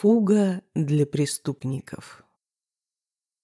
Фуга для преступников.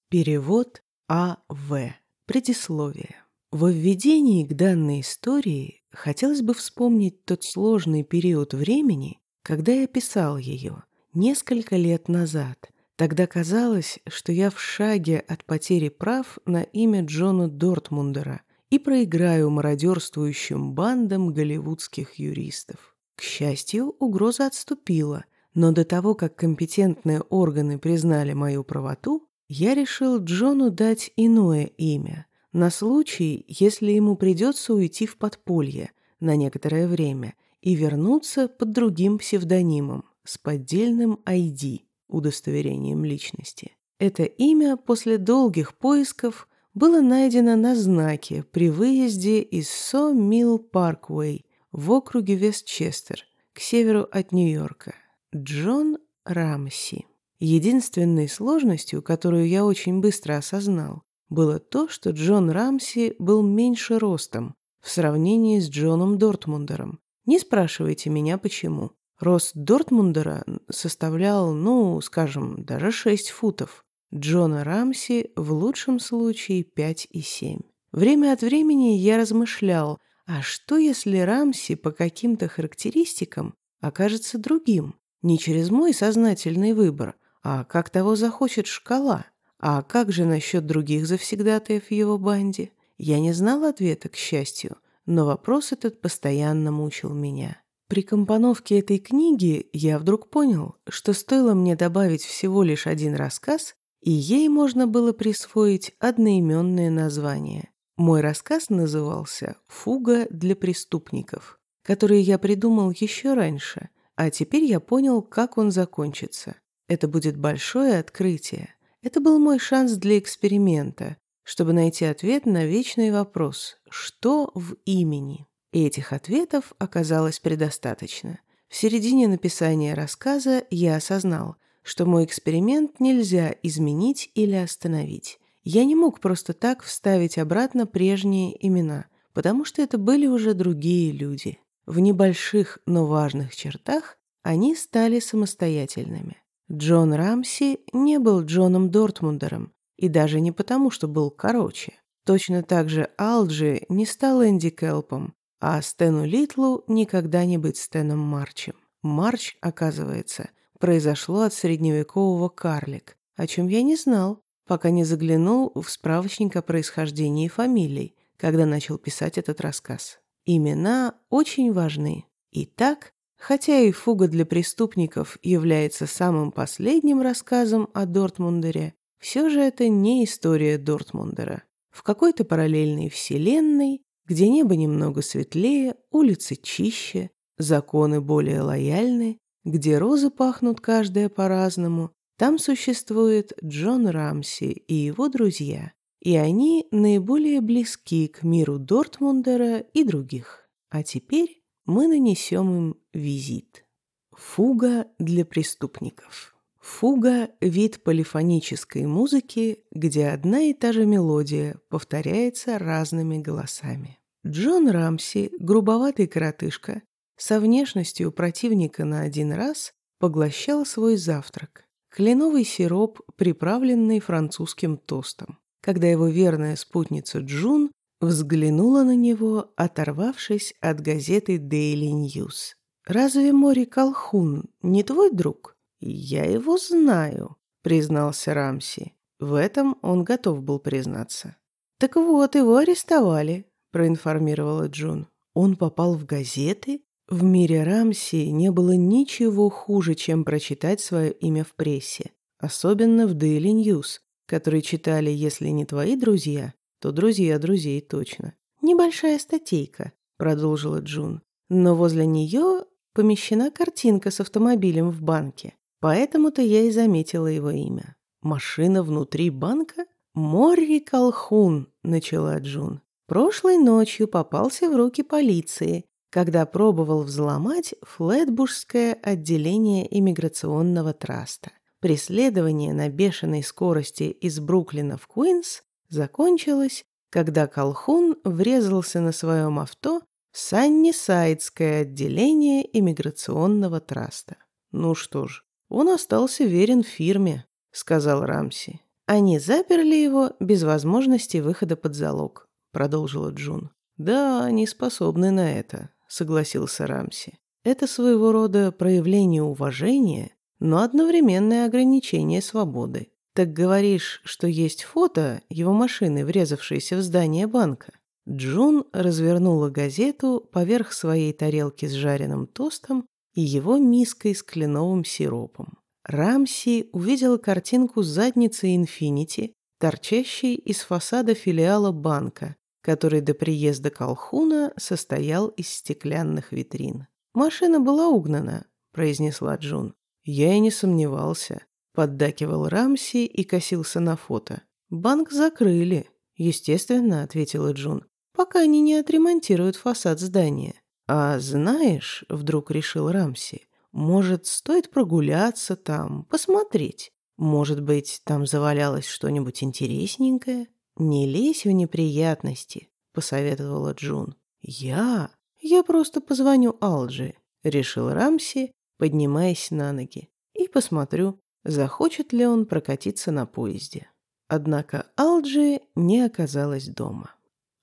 Перевод А.В. Предисловие. Во введении к данной истории хотелось бы вспомнить тот сложный период времени, когда я писал ее, несколько лет назад. Тогда казалось, что я в шаге от потери прав на имя Джона Дортмундера и проиграю мародерствующим бандам голливудских юристов. К счастью, угроза отступила – но до того, как компетентные органы признали мою правоту, я решил Джону дать иное имя, на случай, если ему придется уйти в подполье на некоторое время и вернуться под другим псевдонимом с поддельным ID, удостоверением личности. Это имя после долгих поисков было найдено на знаке при выезде из Со-Милл Парквей в округе Вестчестер к северу от Нью-Йорка. Джон Рамси. Единственной сложностью, которую я очень быстро осознал, было то, что Джон Рамси был меньше ростом в сравнении с Джоном Дортмундером. Не спрашивайте меня, почему. Рост Дортмундера составлял, ну, скажем, даже 6 футов. Джона Рамси в лучшем случае 5 и 7. Время от времени я размышлял, а что если Рамси по каким-то характеристикам окажется другим? Не через мой сознательный выбор, а как того захочет шкала. А как же насчет других завсегдатаев в его банде? Я не знал ответа, к счастью, но вопрос этот постоянно мучил меня. При компоновке этой книги я вдруг понял, что стоило мне добавить всего лишь один рассказ, и ей можно было присвоить одноименное название. Мой рассказ назывался «Фуга для преступников», который я придумал еще раньше, а теперь я понял, как он закончится. Это будет большое открытие. Это был мой шанс для эксперимента, чтобы найти ответ на вечный вопрос «Что в имени?». И этих ответов оказалось предостаточно. В середине написания рассказа я осознал, что мой эксперимент нельзя изменить или остановить. Я не мог просто так вставить обратно прежние имена, потому что это были уже другие люди. В небольших, но важных чертах они стали самостоятельными. Джон Рамси не был Джоном Дортмундером, и даже не потому, что был короче. Точно так же Алджи не стал Энди Келпом, а Стэну Литлу никогда не быть Стэном Марчем. Марч, оказывается, произошло от средневекового карлик, о чем я не знал, пока не заглянул в справочник о происхождении фамилий, когда начал писать этот рассказ. Имена очень важны. Итак, хотя и «Фуга для преступников» является самым последним рассказом о Дортмундере, все же это не история Дортмундера. В какой-то параллельной вселенной, где небо немного светлее, улицы чище, законы более лояльны, где розы пахнут каждая по-разному, там существует Джон Рамси и его друзья и они наиболее близки к миру Дортмундера и других. А теперь мы нанесем им визит. Фуга для преступников. Фуга – вид полифонической музыки, где одна и та же мелодия повторяется разными голосами. Джон Рамси, грубоватый коротышка, со внешностью противника на один раз, поглощал свой завтрак. Кленовый сироп, приправленный французским тостом когда его верная спутница Джун взглянула на него, оторвавшись от газеты Daily News. «Разве Мори Колхун не твой друг?» «Я его знаю», — признался Рамси. В этом он готов был признаться. «Так вот, его арестовали», — проинформировала Джун. «Он попал в газеты?» В мире Рамси не было ничего хуже, чем прочитать свое имя в прессе, особенно в Daily News, которые читали, если не твои друзья, то друзья друзей точно. «Небольшая статейка», — продолжила Джун. «Но возле нее помещена картинка с автомобилем в банке. Поэтому-то я и заметила его имя. Машина внутри банка? Морри Колхун», — начала Джун. «Прошлой ночью попался в руки полиции, когда пробовал взломать Флетбушское отделение иммиграционного траста. Преследование на бешеной скорости из Бруклина в Куинс закончилось, когда Колхун врезался на своем авто в Саннисайдское отделение иммиграционного траста. Ну что ж, он остался верен фирме», — сказал Рамси. «Они заперли его без возможности выхода под залог», — продолжила Джун. «Да, они способны на это», — согласился Рамси. «Это своего рода проявление уважения, но одновременное ограничение свободы. Так говоришь, что есть фото его машины, врезавшейся в здание банка?» Джун развернула газету поверх своей тарелки с жареным тостом и его миской с кленовым сиропом. Рамси увидела картинку задницы «Инфинити», торчащей из фасада филиала банка, который до приезда Колхуна состоял из стеклянных витрин. «Машина была угнана», — произнесла Джун. «Я и не сомневался», — поддакивал Рамси и косился на фото. «Банк закрыли», — естественно, — ответила Джун, «пока они не отремонтируют фасад здания». «А знаешь», — вдруг решил Рамси, «может, стоит прогуляться там, посмотреть? Может быть, там завалялось что-нибудь интересненькое?» «Не лезь в неприятности», — посоветовала Джун. «Я? Я просто позвоню Алджи», — решил Рамси, поднимаясь на ноги, «и посмотрю, захочет ли он прокатиться на поезде». Однако Алджи не оказалась дома.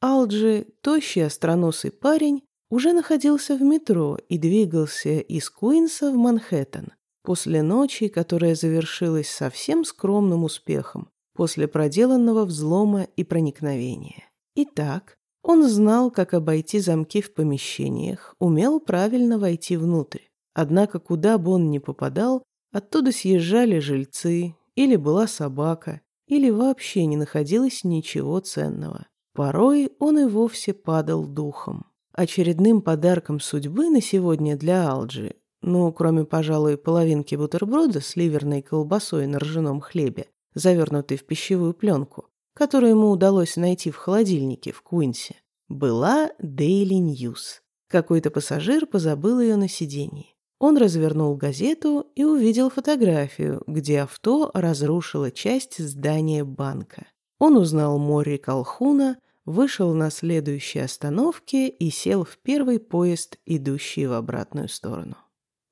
Алджи, тощий остроносый парень, уже находился в метро и двигался из Куинса в Манхэттен после ночи, которая завершилась совсем скромным успехом после проделанного взлома и проникновения. Итак, он знал, как обойти замки в помещениях, умел правильно войти внутрь. Однако, куда бы он ни попадал, оттуда съезжали жильцы, или была собака, или вообще не находилось ничего ценного. Порой он и вовсе падал духом. Очередным подарком судьбы на сегодня для Алджи, ну, кроме, пожалуй, половинки бутерброда с ливерной колбасой на ржаном хлебе, завернутый в пищевую пленку, которую ему удалось найти в холодильнике в Куинсе, была Daily News. Какой-то пассажир позабыл ее на сиденье. Он развернул газету и увидел фотографию, где авто разрушило часть здания банка. Он узнал Мори Колхуна, вышел на следующей остановке и сел в первый поезд, идущий в обратную сторону.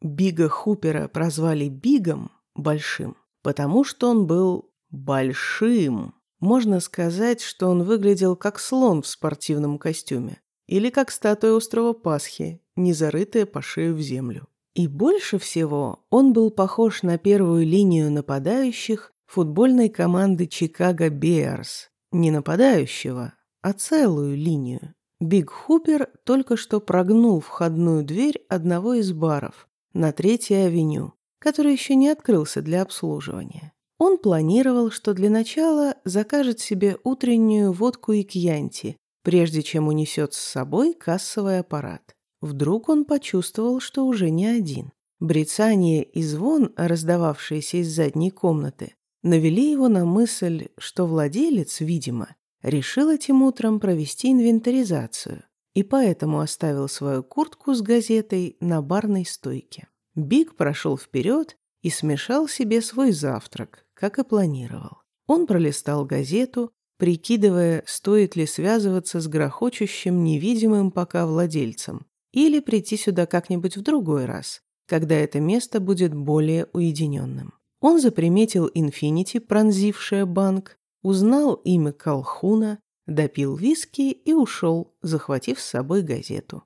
Бига Хупера прозвали Бигом, большим, потому что он был большим. Можно сказать, что он выглядел как слон в спортивном костюме или как статуя острова Пасхи, не зарытая по шею в землю. И больше всего он был похож на первую линию нападающих футбольной команды Чикаго Беарс. Не нападающего, а целую линию. Биг Хупер только что прогнул входную дверь одного из баров на Третьей авеню, который еще не открылся для обслуживания. Он планировал, что для начала закажет себе утреннюю водку и кьянти, прежде чем унесет с собой кассовый аппарат. Вдруг он почувствовал, что уже не один. Брецание и звон, раздававшиеся из задней комнаты, навели его на мысль, что владелец, видимо, решил этим утром провести инвентаризацию и поэтому оставил свою куртку с газетой на барной стойке. Биг прошел вперед и смешал себе свой завтрак, как и планировал. Он пролистал газету, прикидывая, стоит ли связываться с грохочущим невидимым пока владельцем, или прийти сюда как-нибудь в другой раз, когда это место будет более уединенным. Он заприметил «Инфинити», пронзившее банк, узнал имя Колхуна, допил виски и ушел, захватив с собой газету.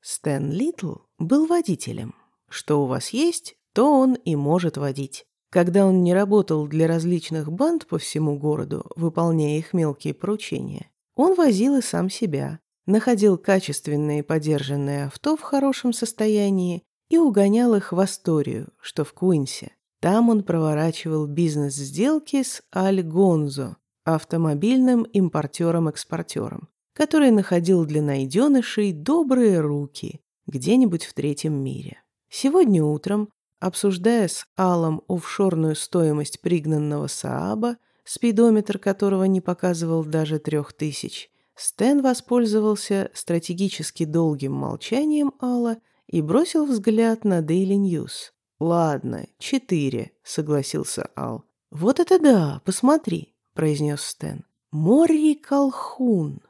Стэн Литл был водителем. Что у вас есть, то он и может водить. Когда он не работал для различных банд по всему городу, выполняя их мелкие поручения, он возил и сам себя, находил качественные подержанные авто в хорошем состоянии и угонял их в Асторию, что в Куинсе. Там он проворачивал бизнес-сделки с Аль Гонзо, автомобильным импортером-экспортером, который находил для найденышей добрые руки где-нибудь в третьем мире. Сегодня утром Обсуждая с Аллом офшорную стоимость пригнанного Сааба, спидометр которого не показывал даже трех тысяч, Стэн воспользовался стратегически долгим молчанием Алла и бросил взгляд на Daily News. «Ладно, четыре», — согласился Ал. «Вот это да, посмотри», — произнес Стэн. «Морри Колхун».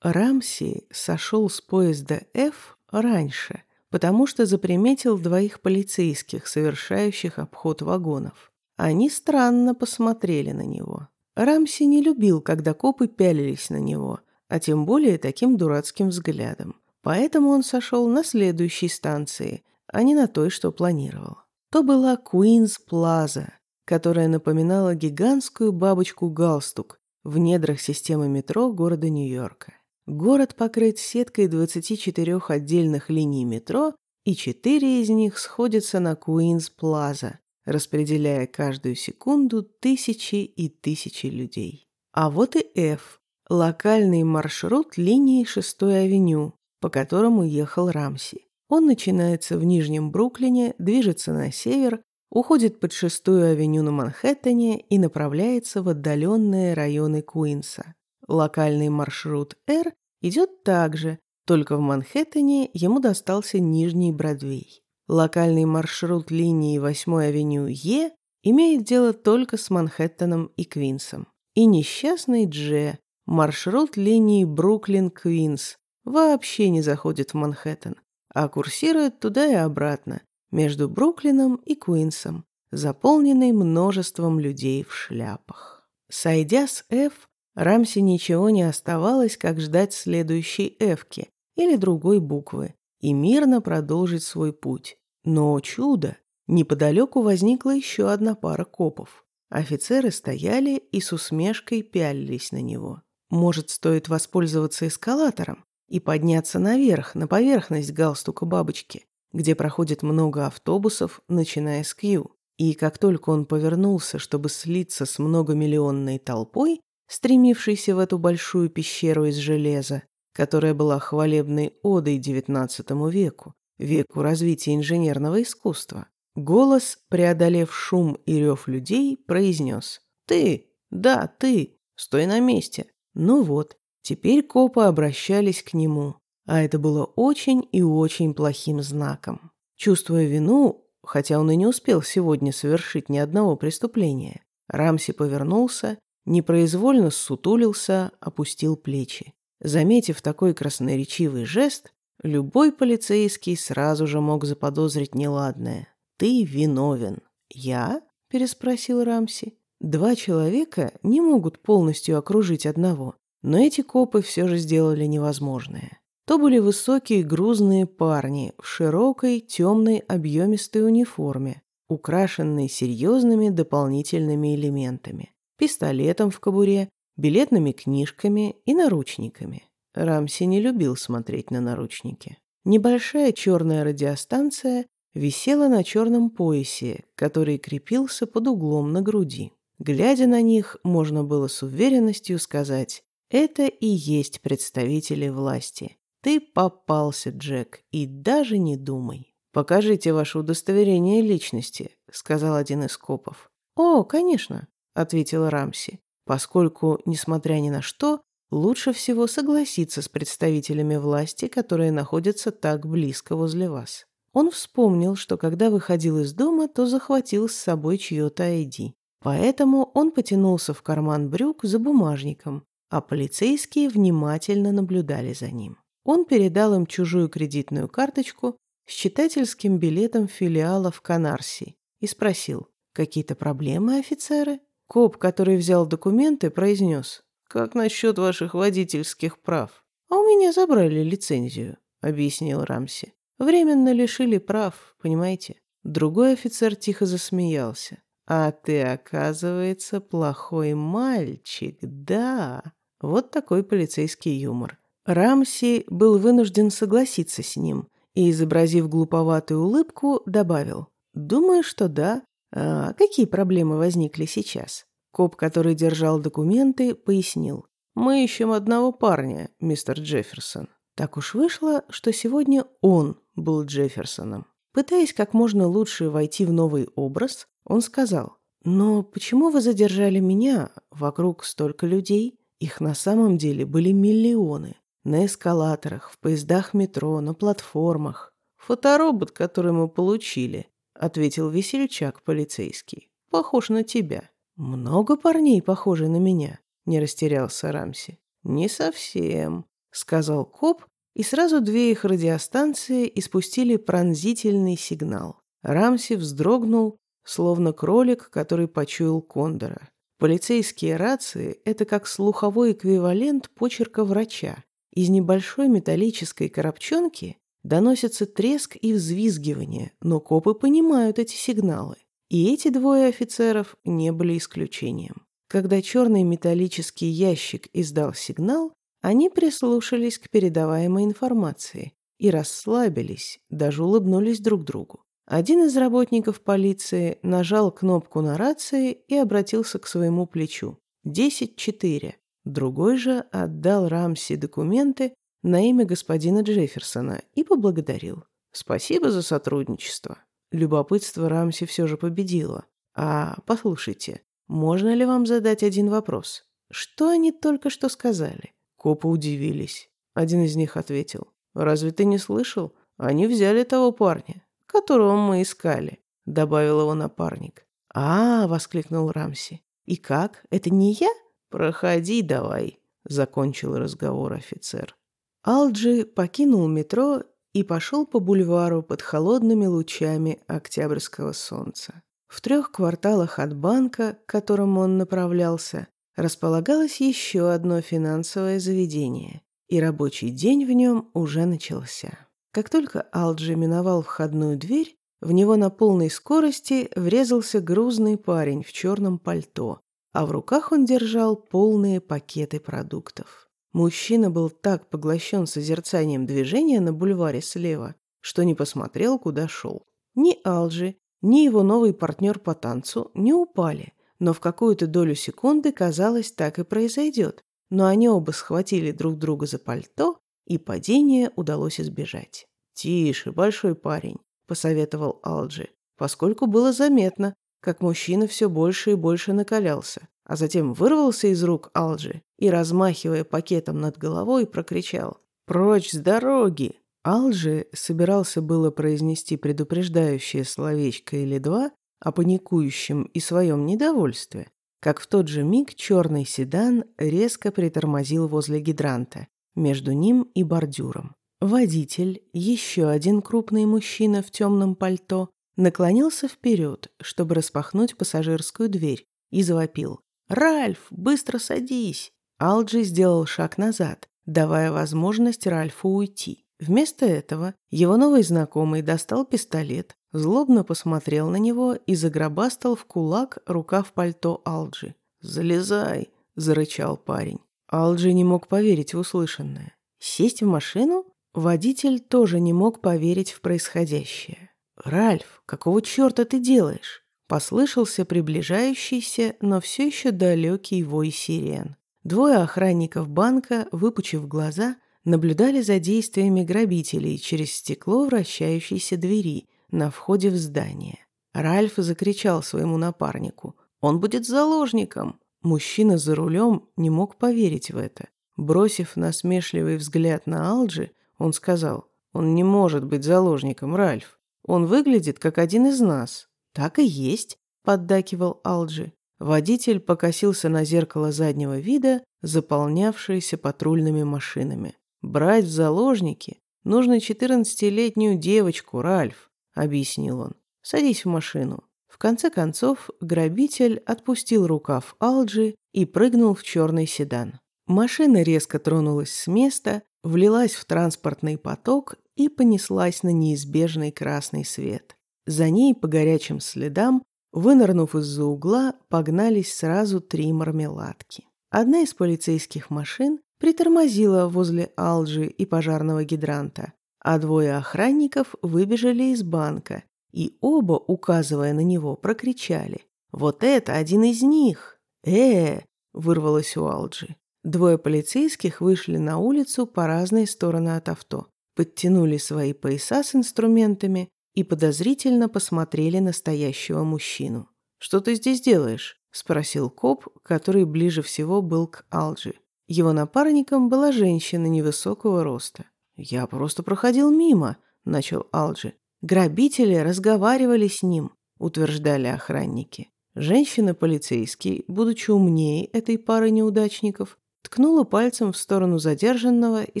Рамси сошел с поезда F раньше — потому что заприметил двоих полицейских, совершающих обход вагонов. Они странно посмотрели на него. Рамси не любил, когда копы пялились на него, а тем более таким дурацким взглядом. Поэтому он сошел на следующей станции, а не на той, что планировал. То была Куинс Плаза, которая напоминала гигантскую бабочку-галстук в недрах системы метро города Нью-Йорка. Город покрыт сеткой 24 отдельных линий метро, и четыре из них сходятся на Куинс Плаза, распределяя каждую секунду тысячи и тысячи людей. А вот и F, локальный маршрут линии 6-й авеню, по которому ехал Рамси. Он начинается в Нижнем Бруклине, движется на север, уходит под 6-ю авеню на Манхэттене и направляется в отдаленные районы Куинса. Локальный маршрут R идет также, только в Манхэттене ему достался Нижний Бродвей. Локальный маршрут линии 8-й авеню Е имеет дело только с Манхэттеном и Квинсом. И несчастный Дж, маршрут линии Бруклин-Квинс, вообще не заходит в Манхэттен, а курсирует туда и обратно, между Бруклином и Квинсом, заполненный множеством людей в шляпах. Сойдя с F, Рамсе ничего не оставалось, как ждать следующей эвки или другой буквы и мирно продолжить свой путь. Но, чудо, неподалеку возникла еще одна пара копов. Офицеры стояли и с усмешкой пялились на него. Может, стоит воспользоваться эскалатором и подняться наверх, на поверхность галстука бабочки, где проходит много автобусов, начиная с Кью. И как только он повернулся, чтобы слиться с многомиллионной толпой, стремившийся в эту большую пещеру из железа, которая была хвалебной одой XIX веку, веку развития инженерного искусства. Голос, преодолев шум и рев людей, произнес «Ты! Да, ты! Стой на месте!» Ну вот, теперь копы обращались к нему, а это было очень и очень плохим знаком. Чувствуя вину, хотя он и не успел сегодня совершить ни одного преступления, Рамси повернулся Непроизвольно сутулился, опустил плечи. Заметив такой красноречивый жест, любой полицейский сразу же мог заподозрить неладное. «Ты виновен». «Я?» – переспросил Рамси. Два человека не могут полностью окружить одного, но эти копы все же сделали невозможное. То были высокие грузные парни в широкой, темной, объемистой униформе, украшенной серьезными дополнительными элементами пистолетом в кобуре, билетными книжками и наручниками. Рамси не любил смотреть на наручники. Небольшая черная радиостанция висела на черном поясе, который крепился под углом на груди. Глядя на них, можно было с уверенностью сказать, это и есть представители власти. Ты попался, Джек, и даже не думай. «Покажите ваше удостоверение личности», — сказал один из копов. «О, конечно», — ответила Рамси, поскольку, несмотря ни на что, лучше всего согласиться с представителями власти, которые находятся так близко возле вас. Он вспомнил, что когда выходил из дома, то захватил с собой чье-то ID. Поэтому он потянулся в карман брюк за бумажником, а полицейские внимательно наблюдали за ним. Он передал им чужую кредитную карточку с читательским билетом филиала в Канарси и спросил, «Какие-то проблемы, офицеры?» Коп, который взял документы, произнес. «Как насчет ваших водительских прав?» «А у меня забрали лицензию», — объяснил Рамси. «Временно лишили прав, понимаете?» Другой офицер тихо засмеялся. «А ты, оказывается, плохой мальчик, да?» Вот такой полицейский юмор. Рамси был вынужден согласиться с ним и, изобразив глуповатую улыбку, добавил. «Думаю, что да. А какие проблемы возникли сейчас? Коп, который держал документы, пояснил. Мы ищем одного парня, мистер Джефферсон. Так уж вышло, что сегодня он был Джефферсоном. Пытаясь как можно лучше войти в новый образ, он сказал, «Но почему вы задержали меня? Вокруг столько людей. Их на самом деле были миллионы. На эскалаторах, в поездах метро, на платформах. Фоторобот, который мы получили, ответил весельчак полицейский. «Похож на тебя». «Много парней похожи на меня», — не растерялся Рамси. «Не совсем», — сказал коп, и сразу две их радиостанции испустили пронзительный сигнал. Рамси вздрогнул, словно кролик, который почуял кондора. Полицейские рации – это как слуховой эквивалент почерка врача. Из небольшой металлической коробчонки доносится треск и взвизгивание, но копы понимают эти сигналы. И эти двое офицеров не были исключением. Когда черный металлический ящик издал сигнал, они прислушались к передаваемой информации и расслабились, даже улыбнулись друг другу. Один из работников полиции нажал кнопку на рации и обратился к своему плечу. «Десять четыре». Другой же отдал Рамси документы на имя господина Джефферсона и поблагодарил. «Спасибо за сотрудничество». Любопытство Рамси все же победило. «А, послушайте, можно ли вам задать один вопрос? Что они только что сказали?» Копы удивились. Один из них ответил. «Разве ты не слышал? Они взяли того парня, которого мы искали», — добавил его напарник. «А, — воскликнул Рамси. И как? Это не я? Проходи давай», — закончил разговор офицер. Алджи покинул метро и пошел по бульвару под холодными лучами октябрьского солнца. В трех кварталах от банка, к которому он направлялся, располагалось еще одно финансовое заведение, и рабочий день в нем уже начался. Как только Алджи миновал входную дверь, в него на полной скорости врезался грузный парень в черном пальто, а в руках он держал полные пакеты продуктов. Мужчина был так поглощен созерцанием движения на бульваре слева, что не посмотрел, куда шел. Ни Алджи, ни его новый партнер по танцу не упали, но в какую-то долю секунды казалось, так и произойдет. Но они оба схватили друг друга за пальто, и падение удалось избежать. «Тише, большой парень», — посоветовал Алджи, поскольку было заметно, как мужчина все больше и больше накалялся, а затем вырвался из рук Алджи и, размахивая пакетом над головой, прокричал «Прочь с дороги!» Алжи собирался было произнести предупреждающее словечко или два о паникующем и своем недовольстве, как в тот же миг черный седан резко притормозил возле гидранта, между ним и бордюром. Водитель, еще один крупный мужчина в темном пальто, наклонился вперед, чтобы распахнуть пассажирскую дверь, и завопил. «Ральф, быстро садись!» Алджи сделал шаг назад, давая возможность Ральфу уйти. Вместо этого его новый знакомый достал пистолет, злобно посмотрел на него и загробастал в кулак рукав пальто Алджи. «Залезай!» – зарычал парень. Алджи не мог поверить в услышанное. Сесть в машину? Водитель тоже не мог поверить в происходящее. «Ральф, какого черта ты делаешь?» Послышался приближающийся, но все еще далекий вой сирен. Двое охранников банка, выпучив глаза, наблюдали за действиями грабителей через стекло вращающейся двери на входе в здание. Ральф закричал своему напарнику. «Он будет заложником!» Мужчина за рулем не мог поверить в это. Бросив насмешливый взгляд на Алджи, он сказал, «Он не может быть заложником, Ральф. Он выглядит как один из нас». «Так и есть», — поддакивал Алджи. Водитель покосился на зеркало заднего вида, заполнявшееся патрульными машинами. «Брать в заложники нужно четырнадцатилетнюю девочку, Ральф», — объяснил он. «Садись в машину». Конце концов, грабитель отпустил рукав Алджи и прыгнул в черный седан. Машина резко тронулась с места, влилась в транспортный поток и понеслась на неизбежный красный свет. За ней по горячим следам, вынырнув из-за угла, погнались сразу три мармеладки. Одна из полицейских машин притормозила возле Алжи и пожарного гидранта, а двое охранников выбежали из банка и оба, указывая на него, прокричали. «Вот это один из них!» «Э!» — вырвалось у Алджи. Двое полицейских вышли на улицу по разные стороны от авто, подтянули свои пояса с инструментами и подозрительно посмотрели на стоящего мужчину. «Что ты здесь делаешь?» — спросил коп, который ближе всего был к Алджи. Его напарником была женщина невысокого роста. «Я просто проходил мимо», — начал Алджи. «Грабители разговаривали с ним», — утверждали охранники. Женщина-полицейский, будучи умнее этой пары неудачников, ткнула пальцем в сторону задержанного и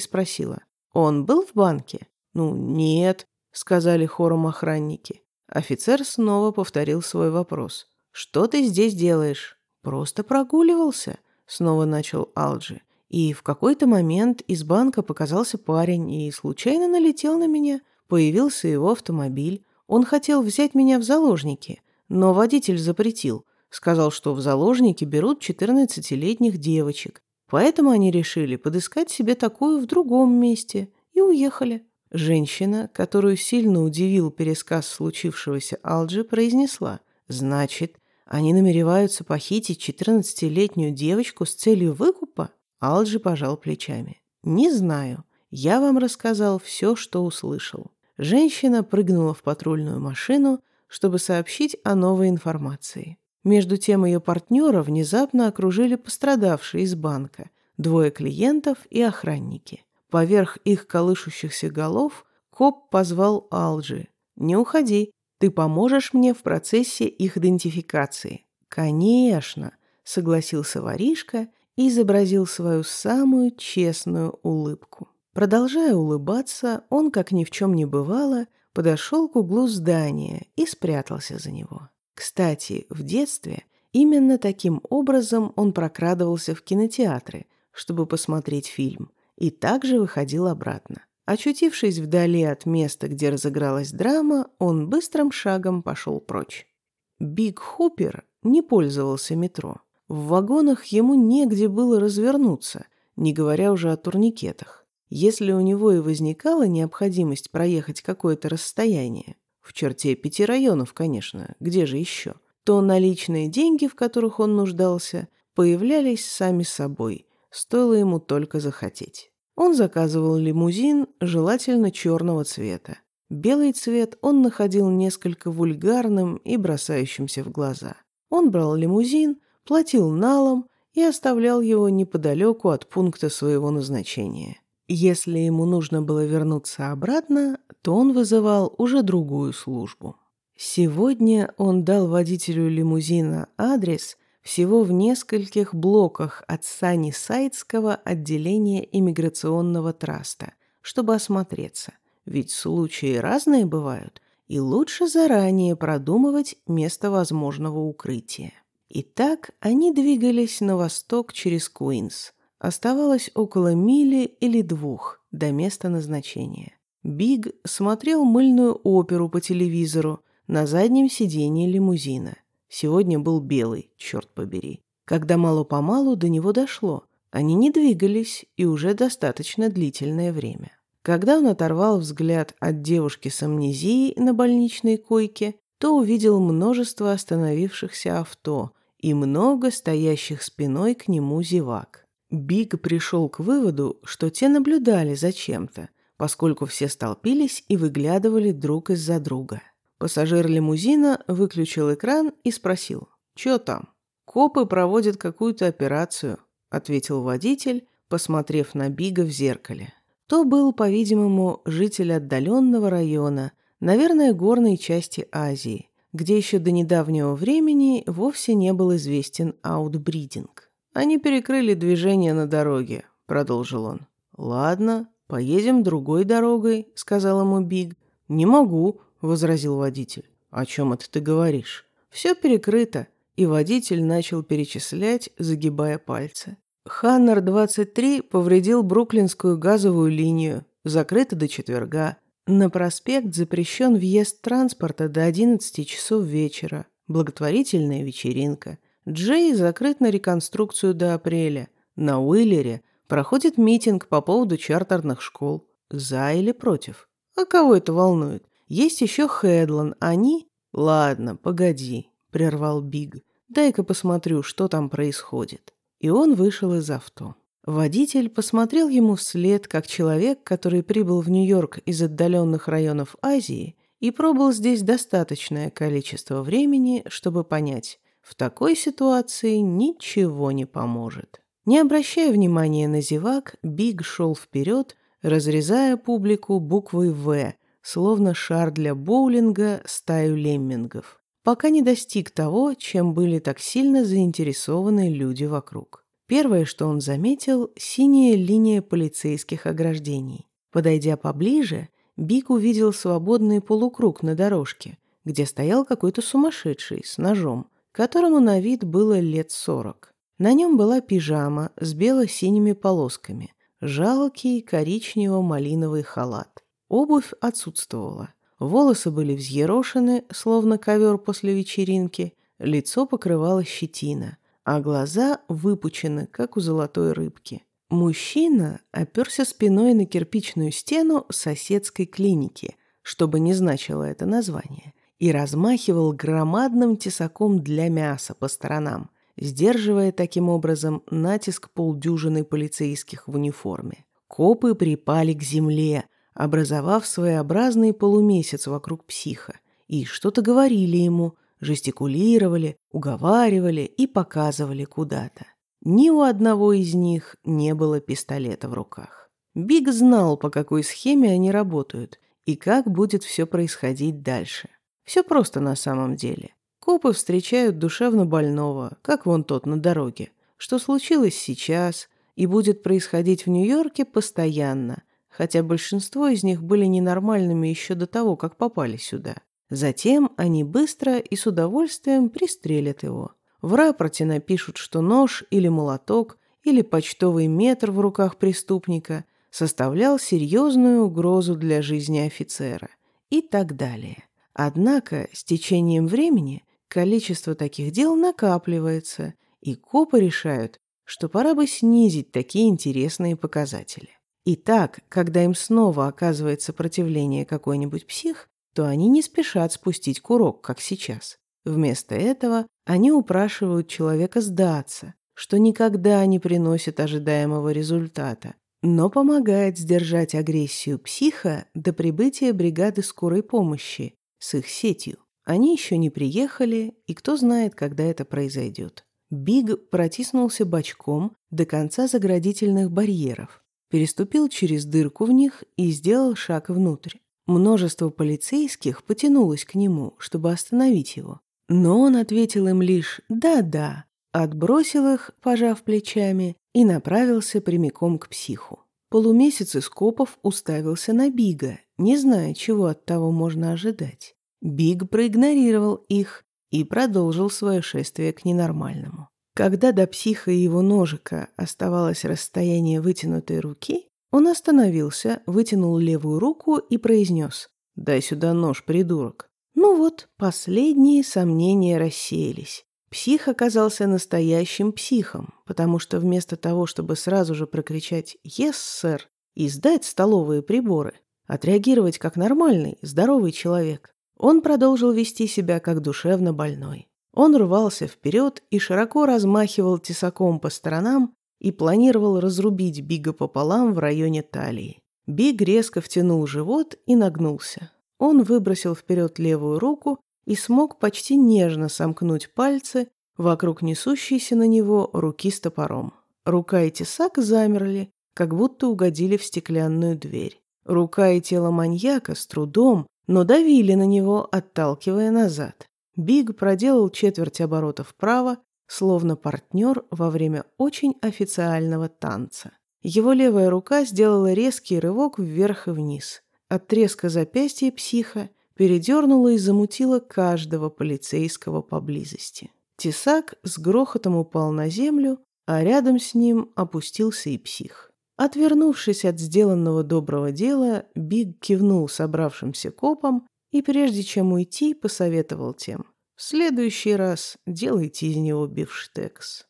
спросила. Он был в банке? Ну, нет, сказали хором охранники. Офицер снова повторил свой вопрос. Что ты здесь делаешь? Просто прогуливался, снова начал Алджи. И в какой-то момент из банка показался парень и случайно налетел на меня. Появился его автомобиль. Он хотел взять меня в заложники, но водитель запретил. Сказал, что в заложники берут 14-летних девочек. Поэтому они решили подыскать себе такую в другом месте и уехали. Женщина, которую сильно удивил пересказ случившегося Алджи, произнесла «Значит, они намереваются похитить 14-летнюю девочку с целью выкупа?» Алджи пожал плечами. «Не знаю. Я вам рассказал все, что услышал». Женщина прыгнула в патрульную машину, чтобы сообщить о новой информации. Между тем ее партнера внезапно окружили пострадавшие из банка, двое клиентов и охранники. Поверх их колышущихся голов коп позвал Алджи. «Не уходи, ты поможешь мне в процессе их идентификации». «Конечно», — согласился воришка и изобразил свою самую честную улыбку. Продолжая улыбаться, он, как ни в чем не бывало, подошел к углу здания и спрятался за него. Кстати, в детстве именно таким образом он прокрадывался в кинотеатры, чтобы посмотреть фильм, и также выходил обратно. Очутившись вдали от места, где разыгралась драма, он быстрым шагом пошел прочь. Биг Хупер не пользовался метро. В вагонах ему негде было развернуться, не говоря уже о турникетах. Если у него и возникала необходимость проехать какое-то расстояние, в черте пяти районов, конечно, где же еще, то наличные деньги, в которых он нуждался, появлялись сами собой, стоило ему только захотеть. Он заказывал лимузин, желательно черного цвета. Белый цвет он находил несколько вульгарным и бросающимся в глаза. Он брал лимузин, платил налом и оставлял его неподалеку от пункта своего назначения. Если ему нужно было вернуться обратно, то он вызывал уже другую службу. Сегодня он дал водителю лимузина адрес всего в нескольких блоках от Саннисайдского отделения иммиграционного траста, чтобы осмотреться, ведь случаи разные бывают, и лучше заранее продумывать место возможного укрытия. Итак, они двигались на восток через Куинс. Оставалось около мили или двух до места назначения. Биг смотрел мыльную оперу по телевизору на заднем сиденье лимузина. Сегодня был белый, черт побери. Когда мало-помалу до него дошло, они не двигались и уже достаточно длительное время. Когда он оторвал взгляд от девушки с амнезией на больничной койке, то увидел множество остановившихся авто – и много стоящих спиной к нему зевак. Биг пришел к выводу, что те наблюдали за чем-то, поскольку все столпились и выглядывали друг из-за друга. Пассажир лимузина выключил экран и спросил, «Чё там?» «Копы проводят какую-то операцию», — ответил водитель, посмотрев на Бига в зеркале. То был, по-видимому, житель отдаленного района, наверное, горной части Азии, где еще до недавнего времени вовсе не был известен аутбридинг. «Они перекрыли движение на дороге», — продолжил он. «Ладно, поедем другой дорогой», — сказал ему Биг. «Не могу», — возразил водитель. «О чем это ты говоришь?» «Все перекрыто», и водитель начал перечислять, загибая пальцы. Ханнер-23 повредил Бруклинскую газовую линию, закрыто до четверга. На проспект запрещен въезд транспорта до 11 часов вечера. Благотворительная вечеринка. Джей закрыт на реконструкцию до апреля. На Уиллере проходит митинг по поводу чартерных школ. За или против? А кого это волнует? Есть еще Хедлан. Они... Ладно, погоди, прервал Биг. Дай-ка посмотрю, что там происходит. И он вышел из авто. Водитель посмотрел ему вслед, как человек, который прибыл в Нью-Йорк из отдаленных районов Азии и пробыл здесь достаточное количество времени, чтобы понять, в такой ситуации ничего не поможет. Не обращая внимания на зевак, Биг шел вперед, разрезая публику буквой «В», словно шар для боулинга стаю леммингов, пока не достиг того, чем были так сильно заинтересованы люди вокруг. Первое, что он заметил – синяя линия полицейских ограждений. Подойдя поближе, Биг увидел свободный полукруг на дорожке, где стоял какой-то сумасшедший с ножом, которому на вид было лет сорок. На нем была пижама с бело-синими полосками, жалкий коричнево-малиновый халат. Обувь отсутствовала. Волосы были взъерошены, словно ковер после вечеринки, лицо покрывало щетина, а глаза выпучены, как у золотой рыбки. Мужчина оперся спиной на кирпичную стену соседской клиники, чтобы не значило это название, и размахивал громадным тесаком для мяса по сторонам, сдерживая таким образом натиск полдюжины полицейских в униформе. Копы припали к земле, образовав своеобразный полумесяц вокруг психа, и что-то говорили ему, жестикулировали, уговаривали и показывали куда-то. Ни у одного из них не было пистолета в руках. Биг знал, по какой схеме они работают и как будет все происходить дальше. Все просто на самом деле. Копы встречают душевно больного, как вон тот на дороге, что случилось сейчас и будет происходить в Нью-Йорке постоянно, хотя большинство из них были ненормальными еще до того, как попали сюда. Затем они быстро и с удовольствием пристрелят его. В рапорте напишут, что нож или молоток или почтовый метр в руках преступника составлял серьезную угрозу для жизни офицера и так далее. Однако с течением времени количество таких дел накапливается, и копы решают, что пора бы снизить такие интересные показатели. Итак, когда им снова оказывает сопротивление какой-нибудь псих, то они не спешат спустить курок, как сейчас. Вместо этого они упрашивают человека сдаться, что никогда не приносит ожидаемого результата, но помогает сдержать агрессию психа до прибытия бригады скорой помощи с их сетью. Они еще не приехали, и кто знает, когда это произойдет. Биг протиснулся бочком до конца заградительных барьеров, переступил через дырку в них и сделал шаг внутрь. Множество полицейских потянулось к нему, чтобы остановить его. Но он ответил им лишь «да-да», отбросил их, пожав плечами, и направился прямиком к психу. Полумесяц из копов уставился на Бига, не зная, чего от того можно ожидать. Биг проигнорировал их и продолжил свое шествие к ненормальному. Когда до психа и его ножика оставалось расстояние вытянутой руки, он остановился, вытянул левую руку и произнес «Дай сюда нож, придурок». Ну вот, последние сомнения рассеялись. Псих оказался настоящим психом, потому что вместо того, чтобы сразу же прокричать «Yes, сэр» и сдать столовые приборы, отреагировать как нормальный, здоровый человек, он продолжил вести себя как душевно больной. Он рвался вперед и широко размахивал тесаком по сторонам и планировал разрубить Бига пополам в районе талии. Биг резко втянул живот и нагнулся. Он выбросил вперед левую руку и смог почти нежно сомкнуть пальцы вокруг несущейся на него руки с топором. Рука и тесак замерли, как будто угодили в стеклянную дверь. Рука и тело маньяка с трудом, но давили на него, отталкивая назад. Биг проделал четверть оборота вправо, словно партнер во время очень официального танца. Его левая рука сделала резкий рывок вверх и вниз. От треска запястья психа передернула и замутила каждого полицейского поблизости. Тесак с грохотом упал на землю, а рядом с ним опустился и псих. Отвернувшись от сделанного доброго дела, Биг кивнул собравшимся копам и, прежде чем уйти, посоветовал тем. «В следующий раз делайте из него бифштекс».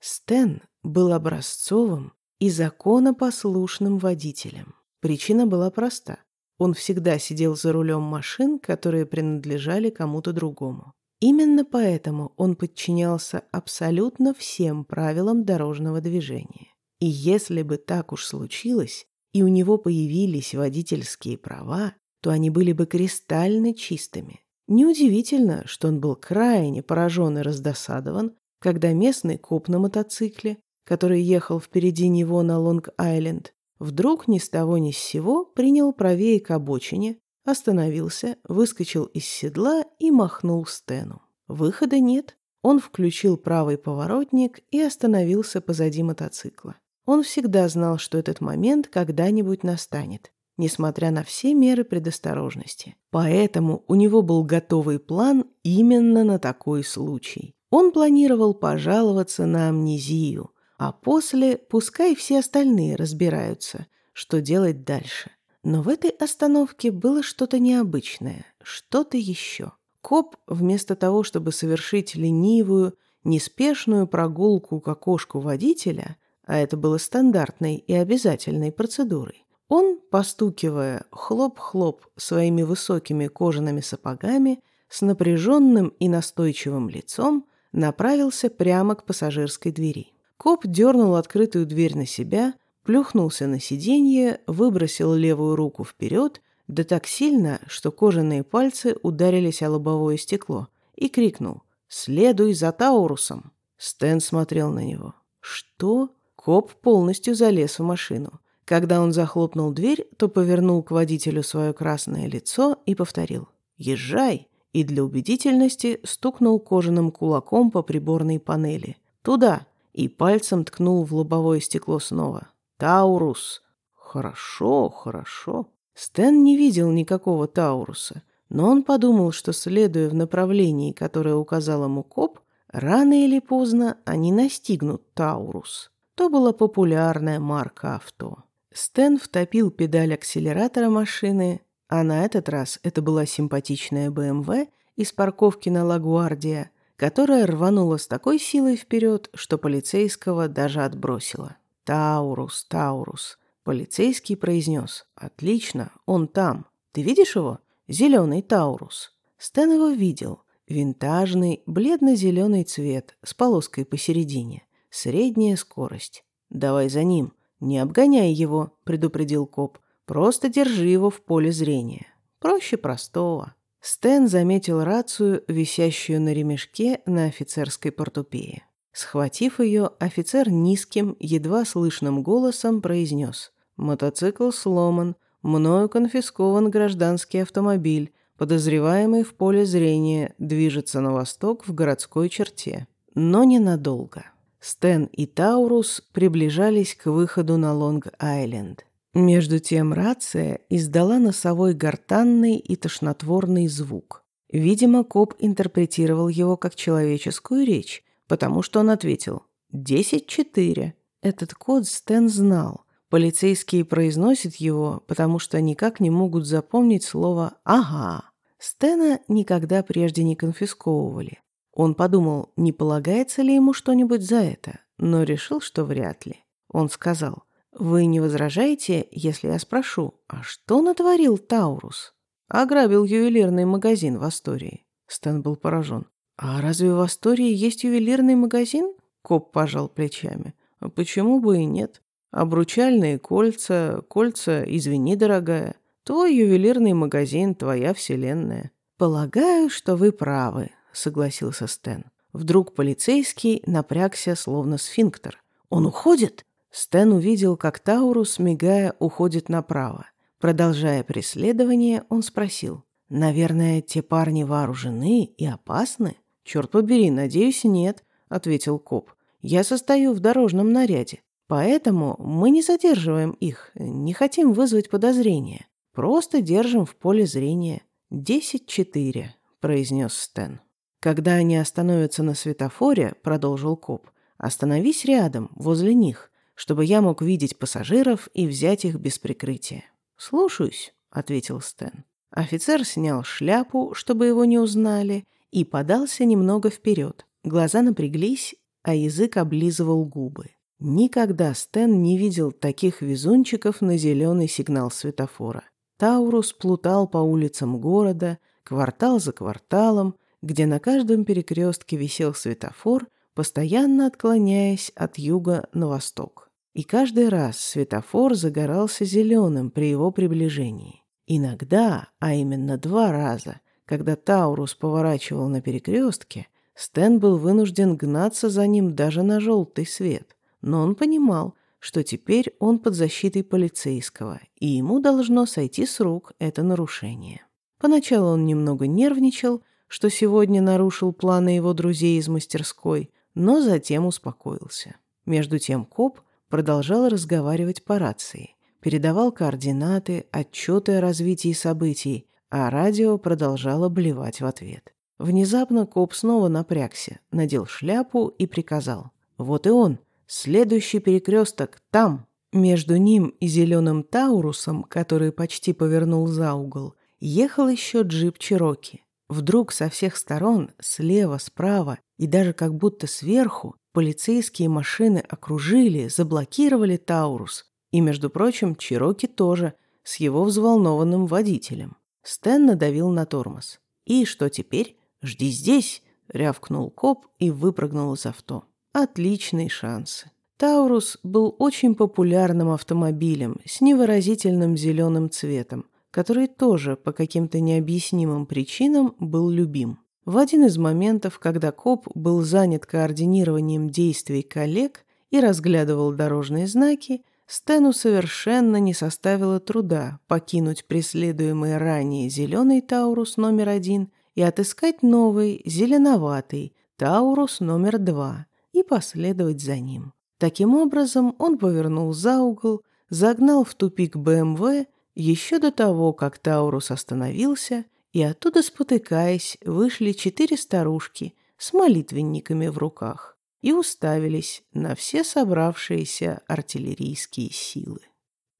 Стэн был образцовым и законопослушным водителем. Причина была проста. Он всегда сидел за рулем машин, которые принадлежали кому-то другому. Именно поэтому он подчинялся абсолютно всем правилам дорожного движения. И если бы так уж случилось, и у него появились водительские права, то они были бы кристально чистыми. Неудивительно, что он был крайне поражен и раздосадован, когда местный коп на мотоцикле, который ехал впереди него на Лонг-Айленд, Вдруг ни с того ни с сего принял правее к обочине, остановился, выскочил из седла и махнул Стэну. Выхода нет. Он включил правый поворотник и остановился позади мотоцикла. Он всегда знал, что этот момент когда-нибудь настанет. несмотря на все меры предосторожности. Поэтому у него был готовый план именно на такой случай. Он планировал пожаловаться на амнезию, а после пускай все остальные разбираются, что делать дальше. Но в этой остановке было что-то необычное, что-то еще. Коп, вместо того, чтобы совершить ленивую, неспешную прогулку к окошку водителя, а это было стандартной и обязательной процедурой, он, постукивая хлоп-хлоп своими высокими кожаными сапогами, с напряженным и настойчивым лицом направился прямо к пассажирской двери. Коп дернул открытую дверь на себя, плюхнулся на сиденье, выбросил левую руку вперед, да так сильно, что кожаные пальцы ударились о лобовое стекло, и крикнул «Следуй за Таурусом!». Стэн смотрел на него. «Что?» Коп полностью залез в машину. Когда он захлопнул дверь, то повернул к водителю свое красное лицо и повторил «Езжай!» и для убедительности стукнул кожаным кулаком по приборной панели. «Туда!» и пальцем ткнул в лобовое стекло снова. «Таурус!» «Хорошо, хорошо!» Стэн не видел никакого Тауруса, но он подумал, что, следуя в направлении, которое указал ему коп, рано или поздно они настигнут Таурус. То была популярная марка авто. Стэн втопил педаль акселератора машины, а на этот раз это была симпатичная БМВ из парковки на Лагуардия, которая рванула с такой силой вперед, что полицейского даже отбросила. «Таурус, Таурус», полицейский произнес. «Отлично, он там. Ты видишь его? Зеленый Таурус». Стэн его видел. Винтажный, бледно-зеленый цвет с полоской посередине. Средняя скорость. «Давай за ним», «Не обгоняй его», — предупредил коп. «Просто держи его в поле зрения. Проще простого». Стэн заметил рацию, висящую на ремешке на офицерской портупее. Схватив ее, офицер низким, едва слышным голосом произнес «Мотоцикл сломан, мною конфискован гражданский автомобиль, подозреваемый в поле зрения, движется на восток в городской черте». Но ненадолго. Стэн и Таурус приближались к выходу на Лонг-Айленд. Между тем рация издала носовой гортанный и тошнотворный звук. Видимо, коп интерпретировал его как человеческую речь, потому что он ответил «Десять четыре». Этот код Стэн знал. Полицейские произносят его, потому что никак не могут запомнить слово «ага». Стэна никогда прежде не конфисковывали. Он подумал, не полагается ли ему что-нибудь за это, но решил, что вряд ли. Он сказал, «Вы не возражаете, если я спрошу, а что натворил Таурус?» Ограбил ювелирный магазин в Астории. Стэн был поражен. «А разве в Астории есть ювелирный магазин?» Коп пожал плечами. «А почему бы и нет? Обручальные кольца, кольца, извини, дорогая. Твой ювелирный магазин, твоя вселенная». «Полагаю, что вы правы», согласился Стэн. Вдруг полицейский напрягся, словно сфинктер. «Он уходит?» Стэн увидел, как Таурус, мигая, уходит направо. Продолжая преследование, он спросил. «Наверное, те парни вооружены и опасны?» «Черт побери, надеюсь, нет», — ответил коп. «Я состою в дорожном наряде, поэтому мы не задерживаем их, не хотим вызвать подозрения. Просто держим в поле зрения. «Десять четыре», — произнес Стэн. «Когда они остановятся на светофоре», — продолжил коп, — «остановись рядом, возле них, чтобы я мог видеть пассажиров и взять их без прикрытия». «Слушаюсь», — ответил Стэн. Офицер снял шляпу, чтобы его не узнали, и подался немного вперед. Глаза напряглись, а язык облизывал губы. Никогда Стэн не видел таких везунчиков на зеленый сигнал светофора. Таурус плутал по улицам города, квартал за кварталом, где на каждом перекрестке висел светофор, постоянно отклоняясь от юга на восток. И каждый раз светофор загорался зеленым при его приближении. Иногда, а именно два раза, когда Таурус поворачивал на перекрестке, Стэн был вынужден гнаться за ним даже на желтый свет. Но он понимал, что теперь он под защитой полицейского, и ему должно сойти с рук это нарушение. Поначалу он немного нервничал, что сегодня нарушил планы его друзей из мастерской, но затем успокоился. Между тем коп продолжал разговаривать по рации. передавал координаты, отчеты о развитии событий, а радио продолжало блевать в ответ. Внезапно коп снова напрягся, надел шляпу и приказал. «Вот и он! Следующий перекресток там!» Между ним и зеленым Таурусом, который почти повернул за угол, ехал еще джип Чироки. Вдруг со всех сторон, слева, справа и даже как будто сверху, полицейские машины окружили, заблокировали Таурус. И, между прочим, Чироки тоже, с его взволнованным водителем. Стэн надавил на тормоз. «И что теперь? Жди здесь!» — рявкнул коп и выпрыгнул из авто. Отличные шансы. Таурус был очень популярным автомобилем с невыразительным зеленым цветом, который тоже по каким-то необъяснимым причинам был любим. В один из моментов, когда коп был занят координированием действий коллег и разглядывал дорожные знаки, Стэну совершенно не составило труда покинуть преследуемый ранее зеленый Таурус номер один и отыскать новый, зеленоватый, Таурус номер два и последовать за ним. Таким образом, он повернул за угол, загнал в тупик БМВ еще до того, как Таурус остановился, и оттуда, спотыкаясь, вышли четыре старушки с молитвенниками в руках и уставились на все собравшиеся артиллерийские силы.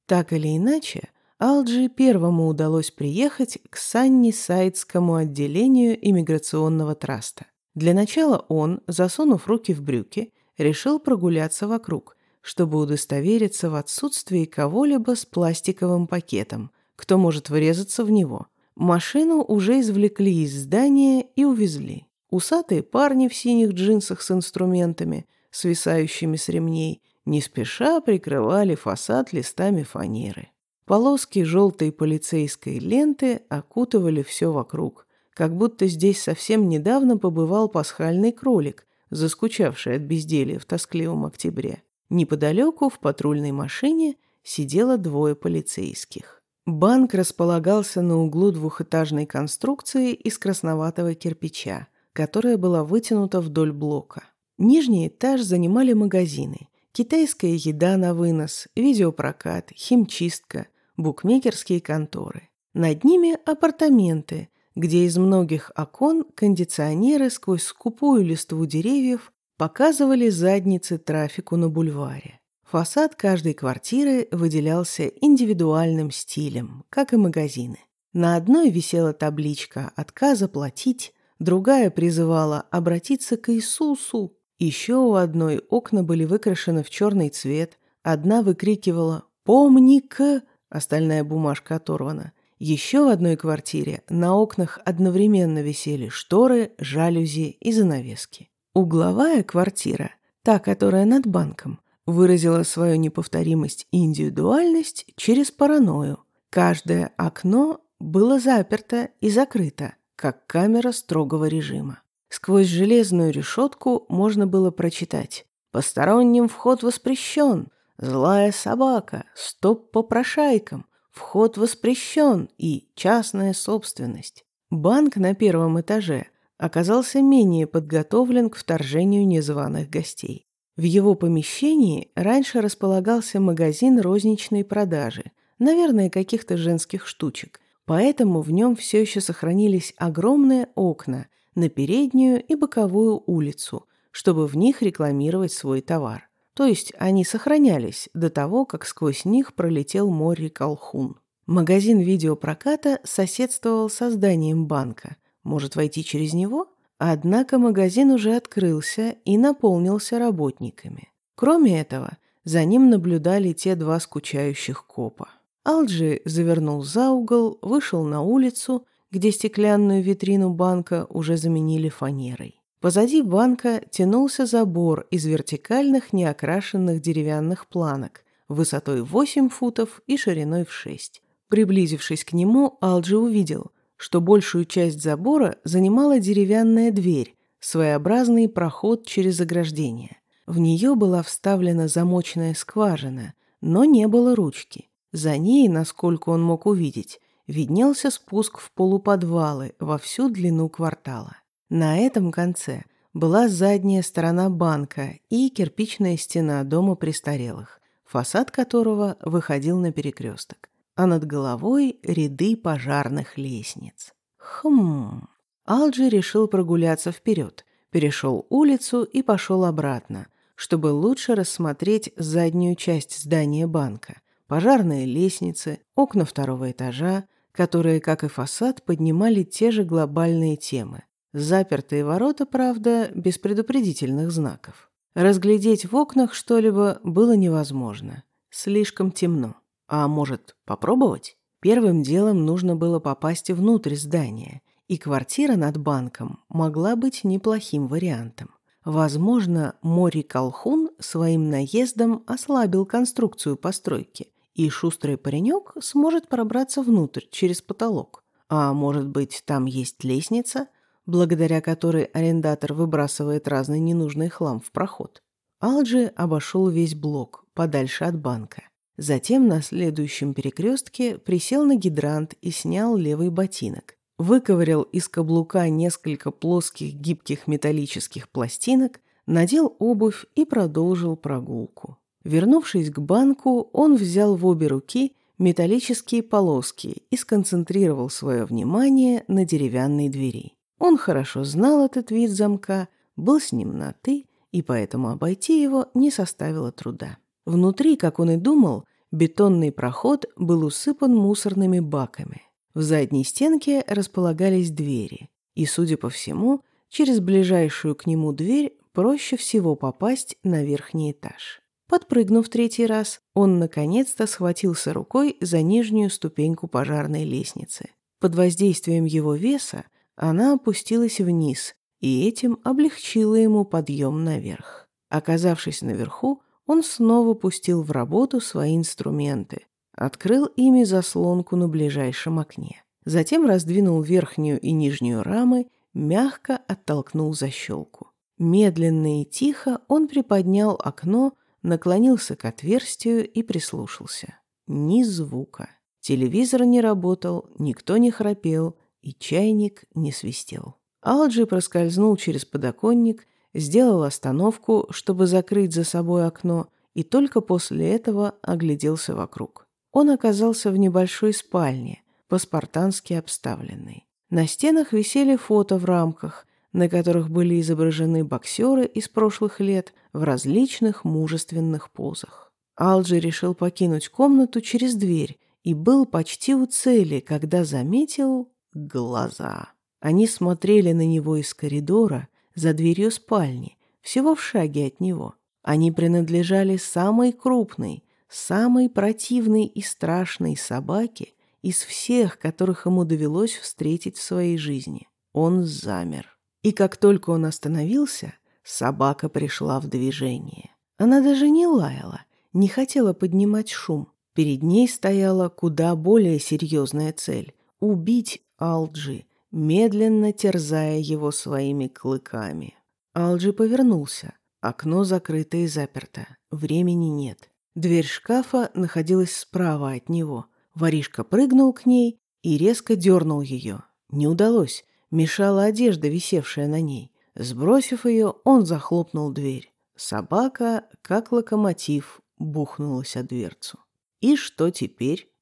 Так или иначе, Алджи первому удалось приехать к Санни-Сайдскому отделению иммиграционного траста. Для начала он, засунув руки в брюки, решил прогуляться вокруг, чтобы удостовериться в отсутствии кого-либо с пластиковым пакетом, кто может врезаться в него. Машину уже извлекли из здания и увезли. Усатые парни в синих джинсах с инструментами, свисающими с ремней, не спеша прикрывали фасад листами фанеры. Полоски желтой полицейской ленты окутывали все вокруг, как будто здесь совсем недавно побывал пасхальный кролик, заскучавший от безделья в тоскливом октябре. Неподалеку в патрульной машине сидело двое полицейских. Банк располагался на углу двухэтажной конструкции из красноватого кирпича, которая была вытянута вдоль блока. Нижний этаж занимали магазины. Китайская еда на вынос, видеопрокат, химчистка, букмекерские конторы. Над ними апартаменты, где из многих окон кондиционеры сквозь скупую листву деревьев показывали задницы трафику на бульваре. Фасад каждой квартиры выделялся индивидуальным стилем, как и магазины. На одной висела табличка «Отказа платить», другая призывала обратиться к Иисусу. Еще у одной окна были выкрашены в черный цвет, одна выкрикивала «Помни-ка!», остальная бумажка оторвана. Еще в одной квартире на окнах одновременно висели шторы, жалюзи и занавески. Угловая квартира, та, которая над банком, выразила свою неповторимость и индивидуальность через паранойю. Каждое окно было заперто и закрыто, как камера строгого режима. Сквозь железную решетку можно было прочитать «Посторонним вход воспрещен», «Злая собака», «Стоп попрошайкам», Вход воспрещен и частная собственность. Банк на первом этаже оказался менее подготовлен к вторжению незваных гостей. В его помещении раньше располагался магазин розничной продажи, наверное, каких-то женских штучек, поэтому в нем все еще сохранились огромные окна на переднюю и боковую улицу, чтобы в них рекламировать свой товар. То есть они сохранялись до того, как сквозь них пролетел море Колхун. Магазин видеопроката соседствовал со зданием банка. Может войти через него? Однако магазин уже открылся и наполнился работниками. Кроме этого, за ним наблюдали те два скучающих копа. Алджи завернул за угол, вышел на улицу, где стеклянную витрину банка уже заменили фанерой. Позади банка тянулся забор из вертикальных неокрашенных деревянных планок, высотой 8 футов и шириной в 6. Приблизившись к нему, Алджи увидел, что большую часть забора занимала деревянная дверь, своеобразный проход через ограждение. В нее была вставлена замочная скважина, но не было ручки. За ней, насколько он мог увидеть, виднелся спуск в полуподвалы во всю длину квартала. На этом конце была задняя сторона банка и кирпичная стена дома престарелых, фасад которого выходил на перекресток, а над головой ряды пожарных лестниц. Хм. Алджи решил прогуляться вперед, перешел улицу и пошел обратно, чтобы лучше рассмотреть заднюю часть здания банка, пожарные лестницы, окна второго этажа, которые, как и фасад, поднимали те же глобальные темы. Запертые ворота, правда, без предупредительных знаков. Разглядеть в окнах что-либо было невозможно. Слишком темно. А может, попробовать? Первым делом нужно было попасть внутрь здания, и квартира над банком могла быть неплохим вариантом. Возможно, Мори Колхун своим наездом ослабил конструкцию постройки, и шустрый паренек сможет пробраться внутрь через потолок. А может быть, там есть лестница, благодаря которой арендатор выбрасывает разный ненужный хлам в проход. Алджи обошел весь блок, подальше от банка. Затем на следующем перекрестке присел на гидрант и снял левый ботинок. Выковырял из каблука несколько плоских гибких металлических пластинок, надел обувь и продолжил прогулку. Вернувшись к банку, он взял в обе руки металлические полоски и сконцентрировал свое внимание на деревянной двери. Он хорошо знал этот вид замка, был с ним на «ты», и поэтому обойти его не составило труда. Внутри, как он и думал, бетонный проход был усыпан мусорными баками. В задней стенке располагались двери, и, судя по всему, через ближайшую к нему дверь проще всего попасть на верхний этаж. Подпрыгнув третий раз, он наконец-то схватился рукой за нижнюю ступеньку пожарной лестницы. Под воздействием его веса она опустилась вниз, и этим облегчила ему подъем наверх. Оказавшись наверху, он снова пустил в работу свои инструменты, открыл ими заслонку на ближайшем окне. Затем раздвинул верхнюю и нижнюю рамы, мягко оттолкнул защелку. Медленно и тихо он приподнял окно, наклонился к отверстию и прислушался. Ни звука. Телевизор не работал, никто не храпел, и чайник не свистел. Алджи проскользнул через подоконник, сделал остановку, чтобы закрыть за собой окно, и только после этого огляделся вокруг. Он оказался в небольшой спальне, по-спартански обставленной. На стенах висели фото в рамках, на которых были изображены боксеры из прошлых лет в различных мужественных позах. Алджи решил покинуть комнату через дверь и был почти у цели, когда заметил глаза. Они смотрели на него из коридора за дверью спальни, всего в шаге от него. Они принадлежали самой крупной, самой противной и страшной собаке из всех, которых ему довелось встретить в своей жизни. Он замер. И как только он остановился, собака пришла в движение. Она даже не лаяла, не хотела поднимать шум. Перед ней стояла куда более серьезная цель – убить Алджи, медленно терзая его своими клыками. Алджи повернулся. Окно закрыто и заперто. Времени нет. Дверь шкафа находилась справа от него. Воришка прыгнул к ней и резко дернул ее. Не удалось. Мешала одежда, висевшая на ней. Сбросив ее, он захлопнул дверь. Собака, как локомотив, бухнулась о дверцу. И что теперь?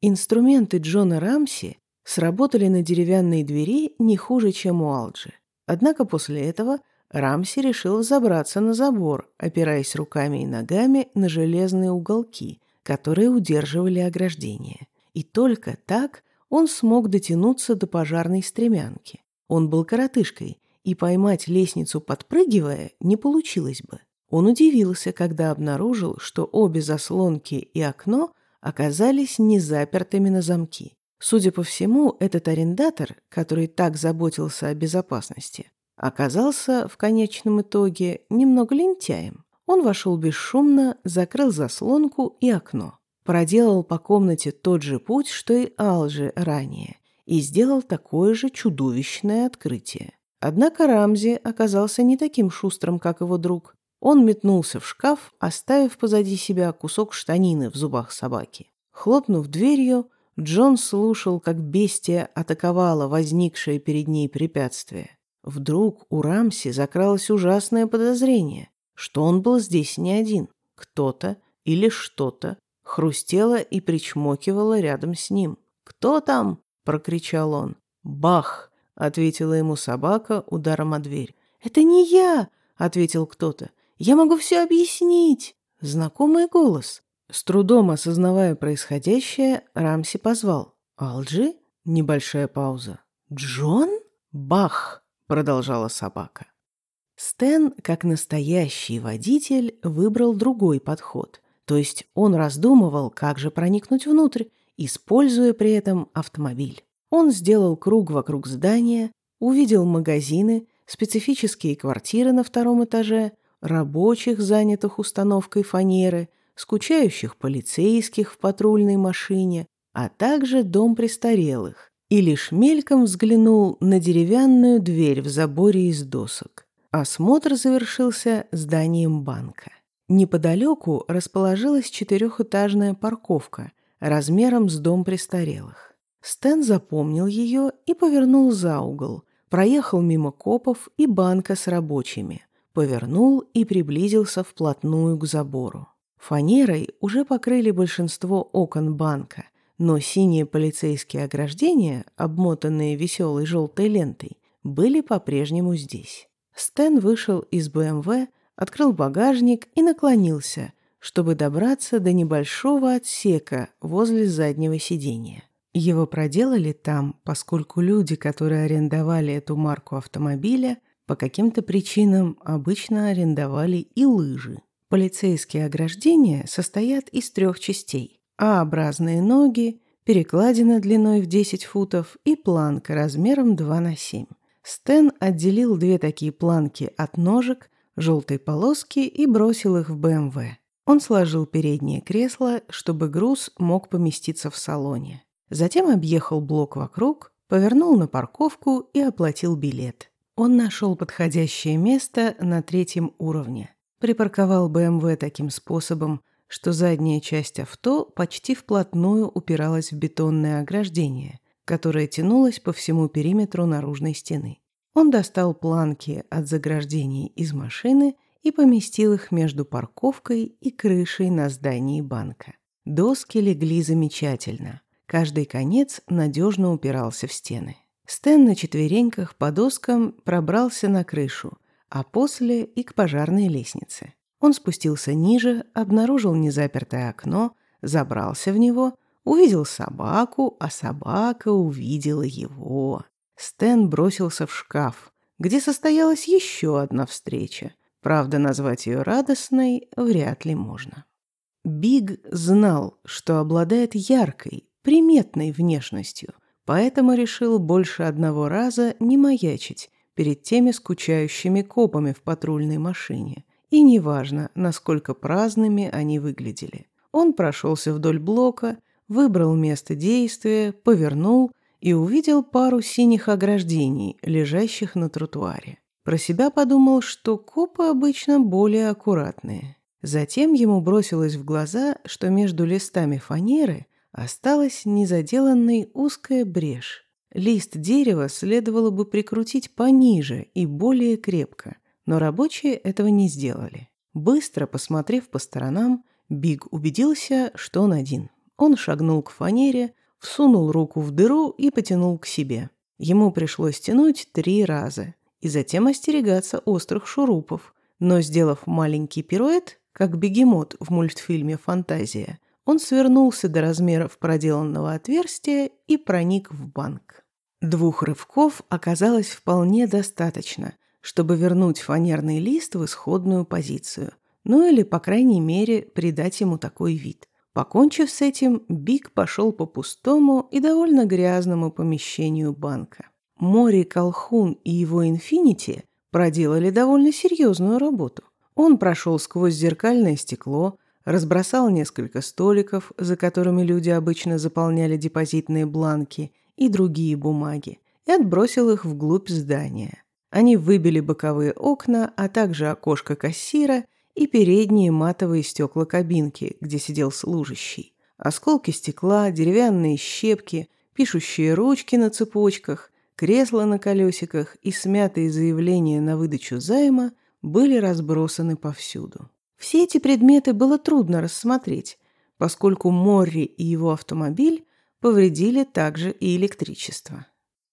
Инструменты Джона Рамси сработали на деревянной двери не хуже, чем у Алджи. Однако после этого Рамси решил забраться на забор, опираясь руками и ногами на железные уголки, которые удерживали ограждение. И только так он смог дотянуться до пожарной стремянки. Он был коротышкой, и поймать лестницу подпрыгивая не получилось бы. Он удивился, когда обнаружил, что обе заслонки и окно оказались не запертыми на замки. Судя по всему, этот арендатор, который так заботился о безопасности, оказался в конечном итоге немного лентяем. Он вошел бесшумно, закрыл заслонку и окно проделал по комнате тот же путь, что и Алжи ранее, и сделал такое же чудовищное открытие. Однако Рамзи оказался не таким шустрым, как его друг. Он метнулся в шкаф, оставив позади себя кусок штанины в зубах собаки. Хлопнув дверью, Джон слушал, как бестия атаковала возникшее перед ней препятствие. Вдруг у Рамси закралось ужасное подозрение, что он был здесь не один. Кто-то или что-то хрустело и причмокивало рядом с ним. «Кто там?» – прокричал он. «Бах!» – ответила ему собака ударом о дверь. «Это не я!» – ответил кто-то. «Я могу все объяснить!» Знакомый голос. С трудом осознавая происходящее, Рамси позвал. «Алджи?» Небольшая пауза. «Джон?» «Бах!» – продолжала собака. Стэн, как настоящий водитель, выбрал другой подход. То есть он раздумывал, как же проникнуть внутрь, используя при этом автомобиль. Он сделал круг вокруг здания, увидел магазины, специфические квартиры на втором этаже, рабочих, занятых установкой фанеры, скучающих полицейских в патрульной машине, а также дом престарелых, и лишь мельком взглянул на деревянную дверь в заборе из досок. Осмотр завершился зданием банка. Неподалеку расположилась четырехэтажная парковка размером с дом престарелых. Стэн запомнил ее и повернул за угол, проехал мимо копов и банка с рабочими, повернул и приблизился вплотную к забору. Фанерой уже покрыли большинство окон банка, но синие полицейские ограждения, обмотанные веселой желтой лентой, были по-прежнему здесь. Стэн вышел из БМВ, открыл багажник и наклонился, чтобы добраться до небольшого отсека возле заднего сидения. Его проделали там, поскольку люди, которые арендовали эту марку автомобиля, по каким-то причинам обычно арендовали и лыжи. Полицейские ограждения состоят из трех частей. А-образные ноги, перекладина длиной в 10 футов и планка размером 2 на 7. Стэн отделил две такие планки от ножек, желтой полоски и бросил их в БМВ. Он сложил переднее кресло, чтобы груз мог поместиться в салоне. Затем объехал блок вокруг, повернул на парковку и оплатил билет. Он нашел подходящее место на третьем уровне. Припарковал БМВ таким способом, что задняя часть авто почти вплотную упиралась в бетонное ограждение, которое тянулось по всему периметру наружной стены. Он достал планки от заграждений из машины и поместил их между парковкой и крышей на здании банка. Доски легли замечательно. Каждый конец надежно упирался в стены. Стэн на четвереньках по доскам пробрался на крышу, а после и к пожарной лестнице. Он спустился ниже, обнаружил незапертое окно, забрался в него, увидел собаку, а собака увидела его. Стэн бросился в шкаф, где состоялась еще одна встреча. Правда, назвать ее радостной вряд ли можно. Биг знал, что обладает яркой, приметной внешностью, поэтому решил больше одного раза не маячить перед теми скучающими копами в патрульной машине. И неважно, насколько праздными они выглядели. Он прошелся вдоль блока, выбрал место действия, повернул и увидел пару синих ограждений, лежащих на тротуаре. Про себя подумал, что копы обычно более аккуратные. Затем ему бросилось в глаза, что между листами фанеры осталась незаделанной узкая брешь. Лист дерева следовало бы прикрутить пониже и более крепко, но рабочие этого не сделали. Быстро посмотрев по сторонам, Биг убедился, что он один. Он шагнул к фанере, всунул руку в дыру и потянул к себе. Ему пришлось тянуть три раза и затем остерегаться острых шурупов. Но, сделав маленький пируэт, как бегемот в мультфильме «Фантазия», он свернулся до размеров проделанного отверстия и проник в банк. Двух рывков оказалось вполне достаточно, чтобы вернуть фанерный лист в исходную позицию, ну или, по крайней мере, придать ему такой вид. Покончив с этим, Биг пошел по пустому и довольно грязному помещению банка. Мори Колхун и его «Инфинити» проделали довольно серьезную работу. Он прошел сквозь зеркальное стекло, разбросал несколько столиков, за которыми люди обычно заполняли депозитные бланки и другие бумаги, и отбросил их вглубь здания. Они выбили боковые окна, а также окошко кассира и передние матовые стекла кабинки, где сидел служащий. Осколки стекла, деревянные щепки, пишущие ручки на цепочках, кресла на колесиках и смятые заявления на выдачу займа были разбросаны повсюду. Все эти предметы было трудно рассмотреть, поскольку Морри и его автомобиль повредили также и электричество.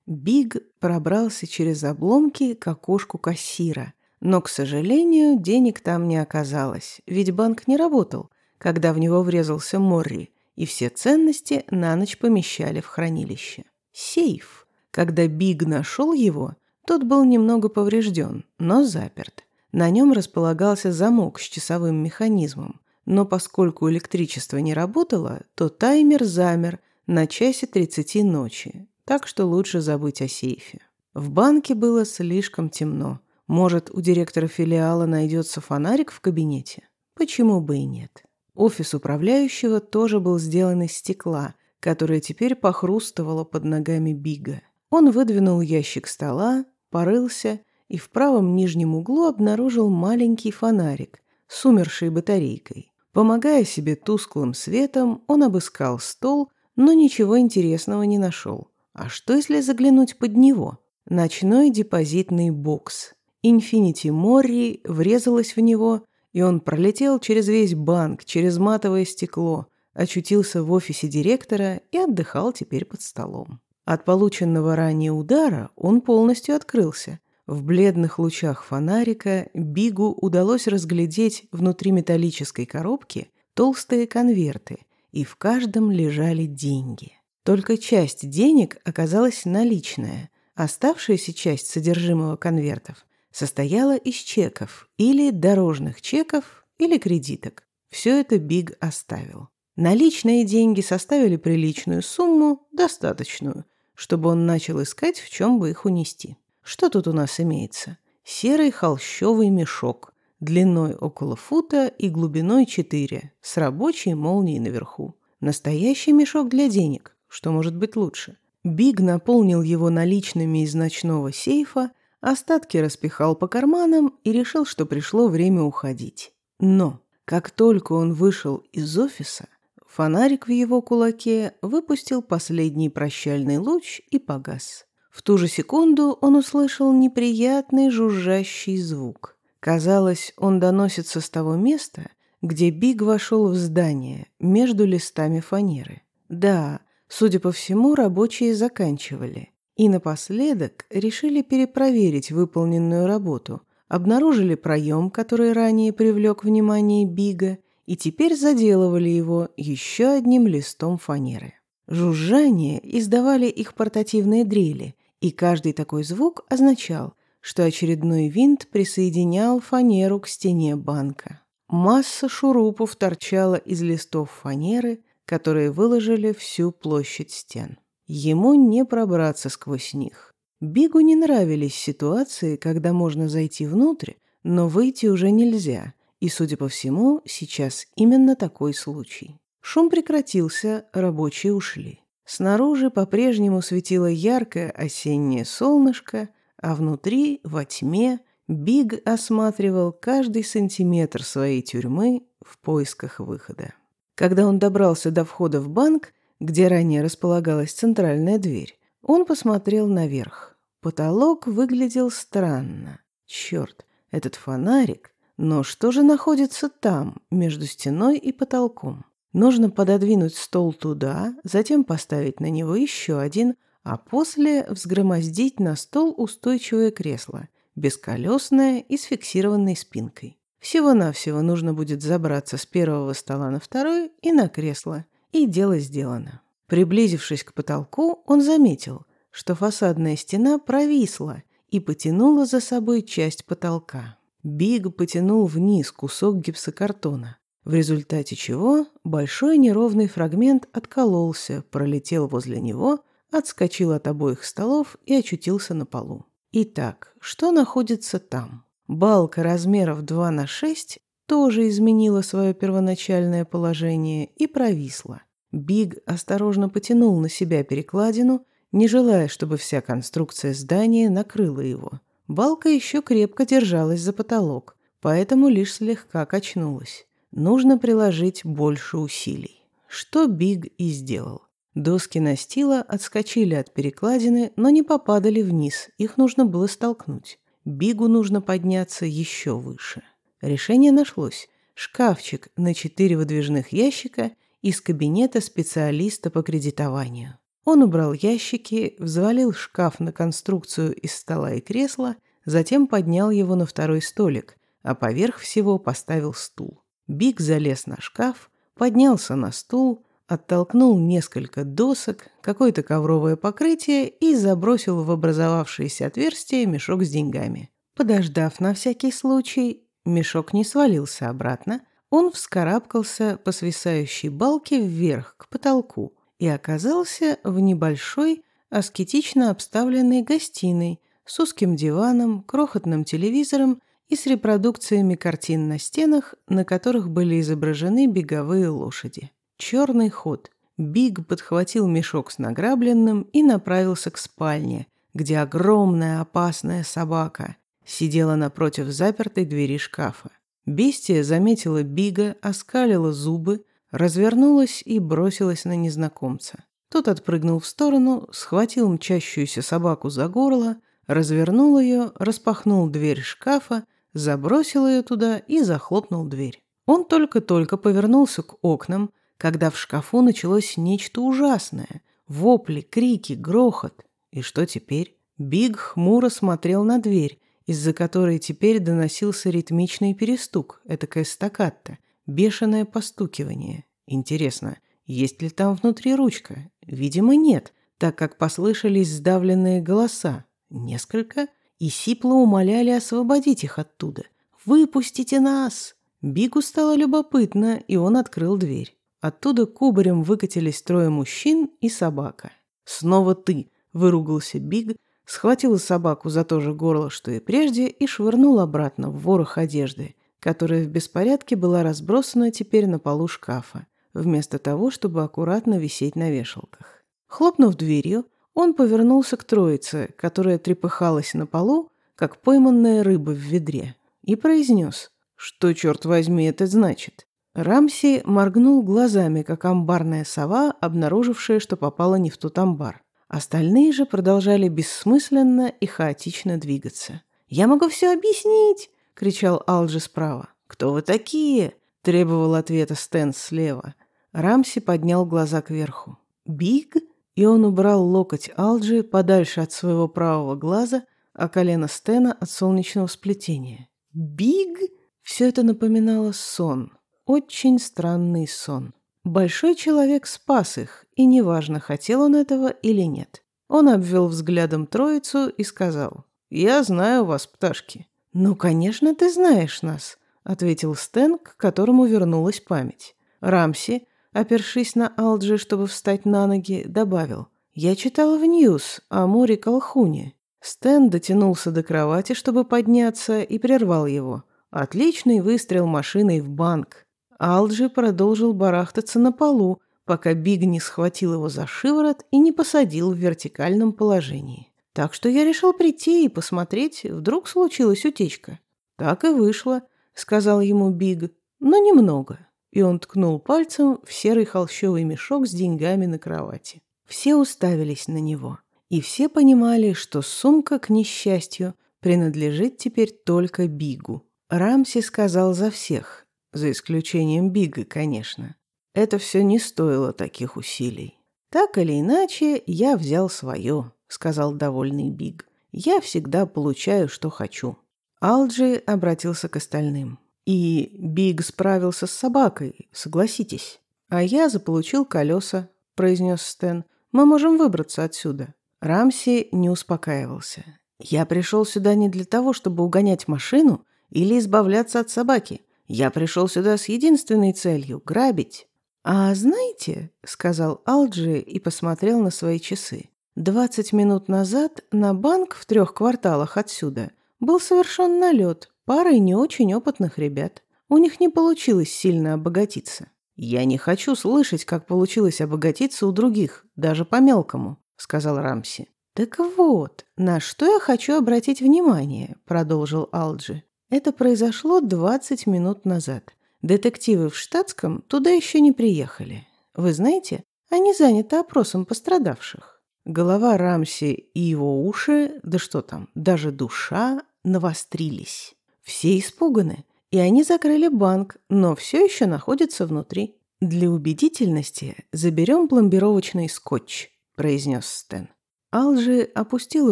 Биг пробрался через обломки к окошку кассира, но, к сожалению, денег там не оказалось, ведь банк не работал, когда в него врезался Морри, и все ценности на ночь помещали в хранилище. Сейф. Когда Биг нашел его, тот был немного поврежден, но заперт. На нем располагался замок с часовым механизмом, но поскольку электричество не работало, то таймер замер на часе 30 ночи, так что лучше забыть о сейфе. В банке было слишком темно. Может, у директора филиала найдется фонарик в кабинете? Почему бы и нет? Офис управляющего тоже был сделан из стекла, которое теперь похрустывало под ногами Бига. Он выдвинул ящик стола, порылся и в правом нижнем углу обнаружил маленький фонарик с умершей батарейкой. Помогая себе тусклым светом, он обыскал стол, но ничего интересного не нашел. А что, если заглянуть под него? Ночной депозитный бокс. Инфинити Морри врезалась в него, и он пролетел через весь банк, через матовое стекло, очутился в офисе директора и отдыхал теперь под столом. От полученного ранее удара он полностью открылся. В бледных лучах фонарика Бигу удалось разглядеть внутри металлической коробки толстые конверты, и в каждом лежали деньги. Только часть денег оказалась наличная. Оставшаяся часть содержимого конвертов состояла из чеков или дорожных чеков или кредиток. Все это Биг оставил. Наличные деньги составили приличную сумму, достаточную, чтобы он начал искать, в чем бы их унести. Что тут у нас имеется? Серый холщовый мешок, длиной около фута и глубиной 4, с рабочей молнией наверху. Настоящий мешок для денег, что может быть лучше? Биг наполнил его наличными из ночного сейфа, остатки распихал по карманам и решил, что пришло время уходить. Но, как только он вышел из офиса, фонарик в его кулаке выпустил последний прощальный луч и погас. В ту же секунду он услышал неприятный жужжащий звук. Казалось, он доносится с того места, где Биг вошел в здание, между листами фанеры. Да, Судя по всему, рабочие заканчивали. И напоследок решили перепроверить выполненную работу. Обнаружили проем, который ранее привлек внимание Бига, и теперь заделывали его еще одним листом фанеры. Жужжание издавали их портативные дрели, и каждый такой звук означал, что очередной винт присоединял фанеру к стене банка. Масса шурупов торчала из листов фанеры – которые выложили всю площадь стен. Ему не пробраться сквозь них. Бигу не нравились ситуации, когда можно зайти внутрь, но выйти уже нельзя, и, судя по всему, сейчас именно такой случай. Шум прекратился, рабочие ушли. Снаружи по-прежнему светило яркое осеннее солнышко, а внутри, во тьме, Биг осматривал каждый сантиметр своей тюрьмы в поисках выхода. Когда он добрался до входа в банк, где ранее располагалась центральная дверь, он посмотрел наверх. Потолок выглядел странно. Черт, этот фонарик. Но что же находится там, между стеной и потолком? Нужно пододвинуть стол туда, затем поставить на него еще один, а после взгромоздить на стол устойчивое кресло, бесколесное и с фиксированной спинкой. Всего-навсего нужно будет забраться с первого стола на второй и на кресло, и дело сделано. Приблизившись к потолку, он заметил, что фасадная стена провисла и потянула за собой часть потолка. Биг потянул вниз кусок гипсокартона, в результате чего большой неровный фрагмент откололся, пролетел возле него, отскочил от обоих столов и очутился на полу. Итак, что находится там? Балка размером 2 на 6 тоже изменила свое первоначальное положение и провисла. Биг осторожно потянул на себя перекладину, не желая, чтобы вся конструкция здания накрыла его. Балка еще крепко держалась за потолок, поэтому лишь слегка качнулась. Нужно приложить больше усилий. Что Биг и сделал. Доски настила отскочили от перекладины, но не попадали вниз, их нужно было столкнуть. Бигу нужно подняться еще выше. Решение нашлось. шкафчик на четыре выдвижных ящика из кабинета специалиста по кредитованию. Он убрал ящики, взвалил шкаф на конструкцию из стола и кресла, затем поднял его на второй столик, а поверх всего поставил стул. Биг залез на шкаф, поднялся на стул, оттолкнул несколько досок, какое-то ковровое покрытие и забросил в образовавшееся отверстие мешок с деньгами. Подождав на всякий случай, мешок не свалился обратно, он вскарабкался по свисающей балке вверх, к потолку, и оказался в небольшой, аскетично обставленной гостиной с узким диваном, крохотным телевизором и с репродукциями картин на стенах, на которых были изображены беговые лошади. Черный ход. Биг подхватил мешок с награбленным и направился к спальне, где огромная опасная собака сидела напротив запертой двери шкафа. Бестия заметила Бига, оскалила зубы, развернулась и бросилась на незнакомца. Тот отпрыгнул в сторону, схватил мчащуюся собаку за горло, развернул ее, распахнул дверь шкафа, забросил ее туда и захлопнул дверь. Он только-только повернулся к окнам, когда в шкафу началось нечто ужасное. Вопли, крики, грохот. И что теперь? Биг хмуро смотрел на дверь, из-за которой теперь доносился ритмичный перестук, этакое стаккатто, бешеное постукивание. Интересно, есть ли там внутри ручка? Видимо, нет, так как послышались сдавленные голоса. Несколько? И сипло умоляли освободить их оттуда. «Выпустите нас!» Бигу стало любопытно, и он открыл дверь. Оттуда кубарем выкатились трое мужчин и собака. «Снова ты!» – выругался Биг, схватил собаку за то же горло, что и прежде, и швырнул обратно в ворох одежды, которая в беспорядке была разбросана теперь на полу шкафа, вместо того, чтобы аккуратно висеть на вешалках. Хлопнув дверью, он повернулся к троице, которая трепыхалась на полу, как пойманная рыба в ведре, и произнес, что, черт возьми, это значит. Рамси моргнул глазами, как амбарная сова, обнаружившая, что попала не в тот амбар. Остальные же продолжали бессмысленно и хаотично двигаться. «Я могу все объяснить!» — кричал Алджи справа. «Кто вы такие?» — требовал ответа Стэн слева. Рамси поднял глаза кверху. «Биг?» И он убрал локоть Алджи подальше от своего правого глаза, а колено Стэна от солнечного сплетения. «Биг?» Все это напоминало сон. Очень странный сон. Большой человек спас их, и неважно, хотел он этого или нет. Он обвел взглядом троицу и сказал, «Я знаю вас, пташки». «Ну, конечно, ты знаешь нас», — ответил Стэн, к которому вернулась память. Рамси, опершись на Алджи, чтобы встать на ноги, добавил, «Я читал в Ньюс о море Колхуне». Стэн дотянулся до кровати, чтобы подняться, и прервал его. Отличный выстрел машиной в банк. Алджи продолжил барахтаться на полу, пока Биг не схватил его за шиворот и не посадил в вертикальном положении. Так что я решил прийти и посмотреть, вдруг случилась утечка. Так и вышло, сказал ему Биг, но немного. И он ткнул пальцем в серый холщовый мешок с деньгами на кровати. Все уставились на него. И все понимали, что сумка, к несчастью, принадлежит теперь только Бигу. Рамси сказал за всех, за исключением Бига, конечно. Это все не стоило таких усилий. «Так или иначе, я взял свое», — сказал довольный Биг. «Я всегда получаю, что хочу». Алджи обратился к остальным. «И Биг справился с собакой, согласитесь. А я заполучил колеса», — произнес Стэн. «Мы можем выбраться отсюда». Рамси не успокаивался. «Я пришел сюда не для того, чтобы угонять машину или избавляться от собаки. Я пришел сюда с единственной целью — грабить». «А знаете», — сказал Алджи и посмотрел на свои часы, «двадцать минут назад на банк в трех кварталах отсюда был совершен налет парой не очень опытных ребят. У них не получилось сильно обогатиться. Я не хочу слышать, как получилось обогатиться у других, даже по-мелкому», — сказал Рамси. «Так вот, на что я хочу обратить внимание», — продолжил Алджи. Это произошло 20 минут назад. Детективы в штатском туда еще не приехали. Вы знаете, они заняты опросом пострадавших. Голова Рамси и его уши, да что там, даже душа, навострились. Все испуганы, и они закрыли банк, но все еще находятся внутри. Для убедительности заберем пломбировочный скотч, произнес Стэн. Алжи опустил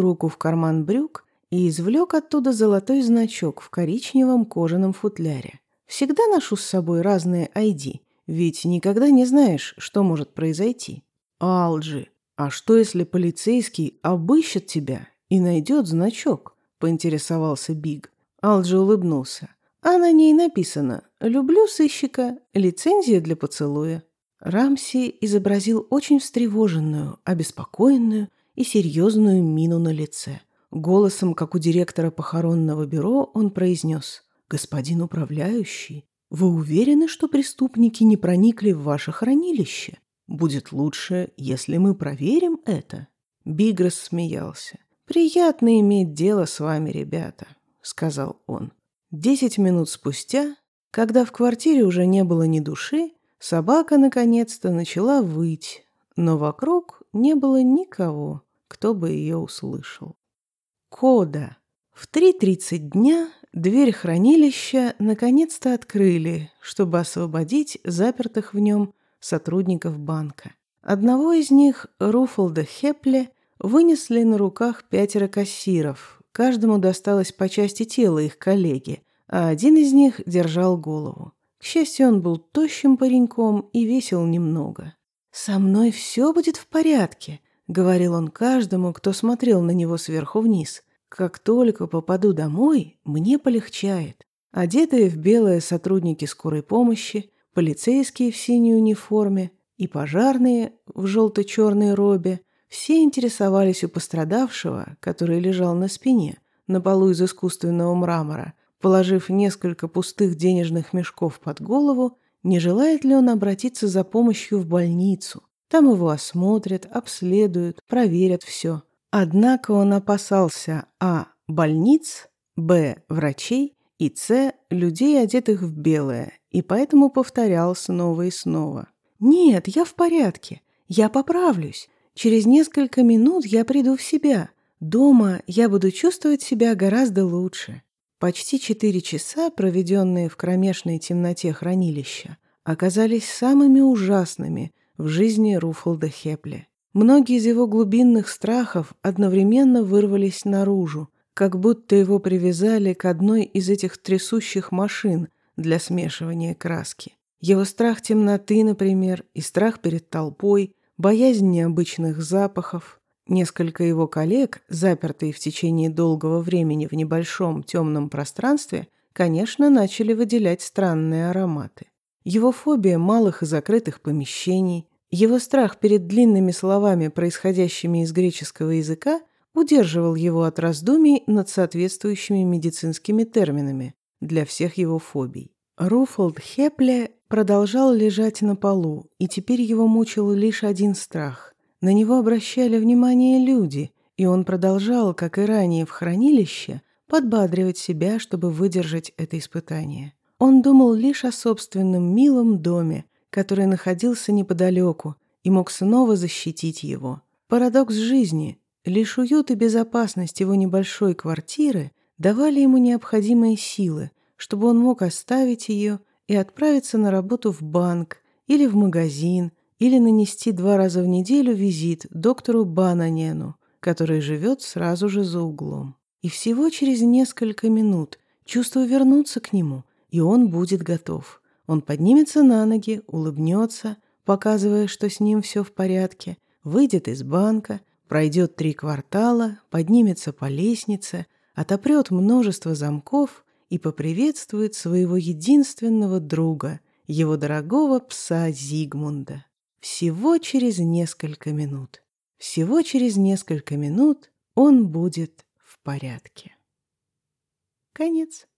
руку в карман брюк и извлек оттуда золотой значок в коричневом кожаном футляре. Всегда ношу с собой разные ID, ведь никогда не знаешь, что может произойти. Алджи, а что если полицейский обыщет тебя и найдет значок? Поинтересовался Биг. Алджи улыбнулся. А на ней написано «Люблю сыщика. Лицензия для поцелуя». Рамси изобразил очень встревоженную, обеспокоенную и серьезную мину на лице. Голосом, как у директора похоронного бюро, он произнес «Господин управляющий, вы уверены, что преступники не проникли в ваше хранилище? Будет лучше, если мы проверим это». Бигрос смеялся. «Приятно иметь дело с вами, ребята», — сказал он. Десять минут спустя, когда в квартире уже не было ни души, собака наконец-то начала выть, но вокруг не было никого, кто бы ее услышал. Кода. В 3.30 дня дверь хранилища наконец-то открыли, чтобы освободить запертых в нем сотрудников банка. Одного из них, Руфолда Хепле, вынесли на руках пятеро кассиров, Каждому досталось по части тела их коллеги, а один из них держал голову. К счастью, он был тощим пареньком и весил немного. «Со мной все будет в порядке», — говорил он каждому, кто смотрел на него сверху вниз. «Как только попаду домой, мне полегчает». Одетые в белое сотрудники скорой помощи, полицейские в синей униформе и пожарные в желто-черной робе все интересовались у пострадавшего, который лежал на спине, на полу из искусственного мрамора, положив несколько пустых денежных мешков под голову, не желает ли он обратиться за помощью в больницу. Там его осмотрят, обследуют, проверят все. Однако он опасался а. больниц, б. врачей и с. людей, одетых в белое, и поэтому повторял снова и снова. «Нет, я в порядке. Я поправлюсь. Через несколько минут я приду в себя. Дома я буду чувствовать себя гораздо лучше. Почти четыре часа, проведенные в кромешной темноте хранилища, оказались самыми ужасными в жизни Руфолда Хепли. Многие из его глубинных страхов одновременно вырвались наружу, как будто его привязали к одной из этих трясущих машин для смешивания краски. Его страх темноты, например, и страх перед толпой, боязнь необычных запахов. Несколько его коллег, запертые в течение долгого времени в небольшом темном пространстве, конечно, начали выделять странные ароматы. Его фобия малых и закрытых помещений, его страх перед длинными словами, происходящими из греческого языка, удерживал его от раздумий над соответствующими медицинскими терминами для всех его фобий. Руфолд Хепле продолжал лежать на полу, и теперь его мучил лишь один страх. На него обращали внимание люди, и он продолжал, как и ранее в хранилище, подбадривать себя, чтобы выдержать это испытание. Он думал лишь о собственном милом доме, который находился неподалеку и мог снова защитить его. Парадокс жизни. Лишь уют и безопасность его небольшой квартиры давали ему необходимые силы, чтобы он мог оставить ее и отправиться на работу в банк или в магазин, или нанести два раза в неделю визит доктору Бананену, который живет сразу же за углом. И всего через несколько минут чувство вернуться к нему, и он будет готов. Он поднимется на ноги, улыбнется, показывая, что с ним все в порядке, выйдет из банка, пройдет три квартала, поднимется по лестнице, отопрет множество замков и поприветствует своего единственного друга, его дорогого пса Зигмунда. Всего через несколько минут. Всего через несколько минут он будет в порядке. Конец.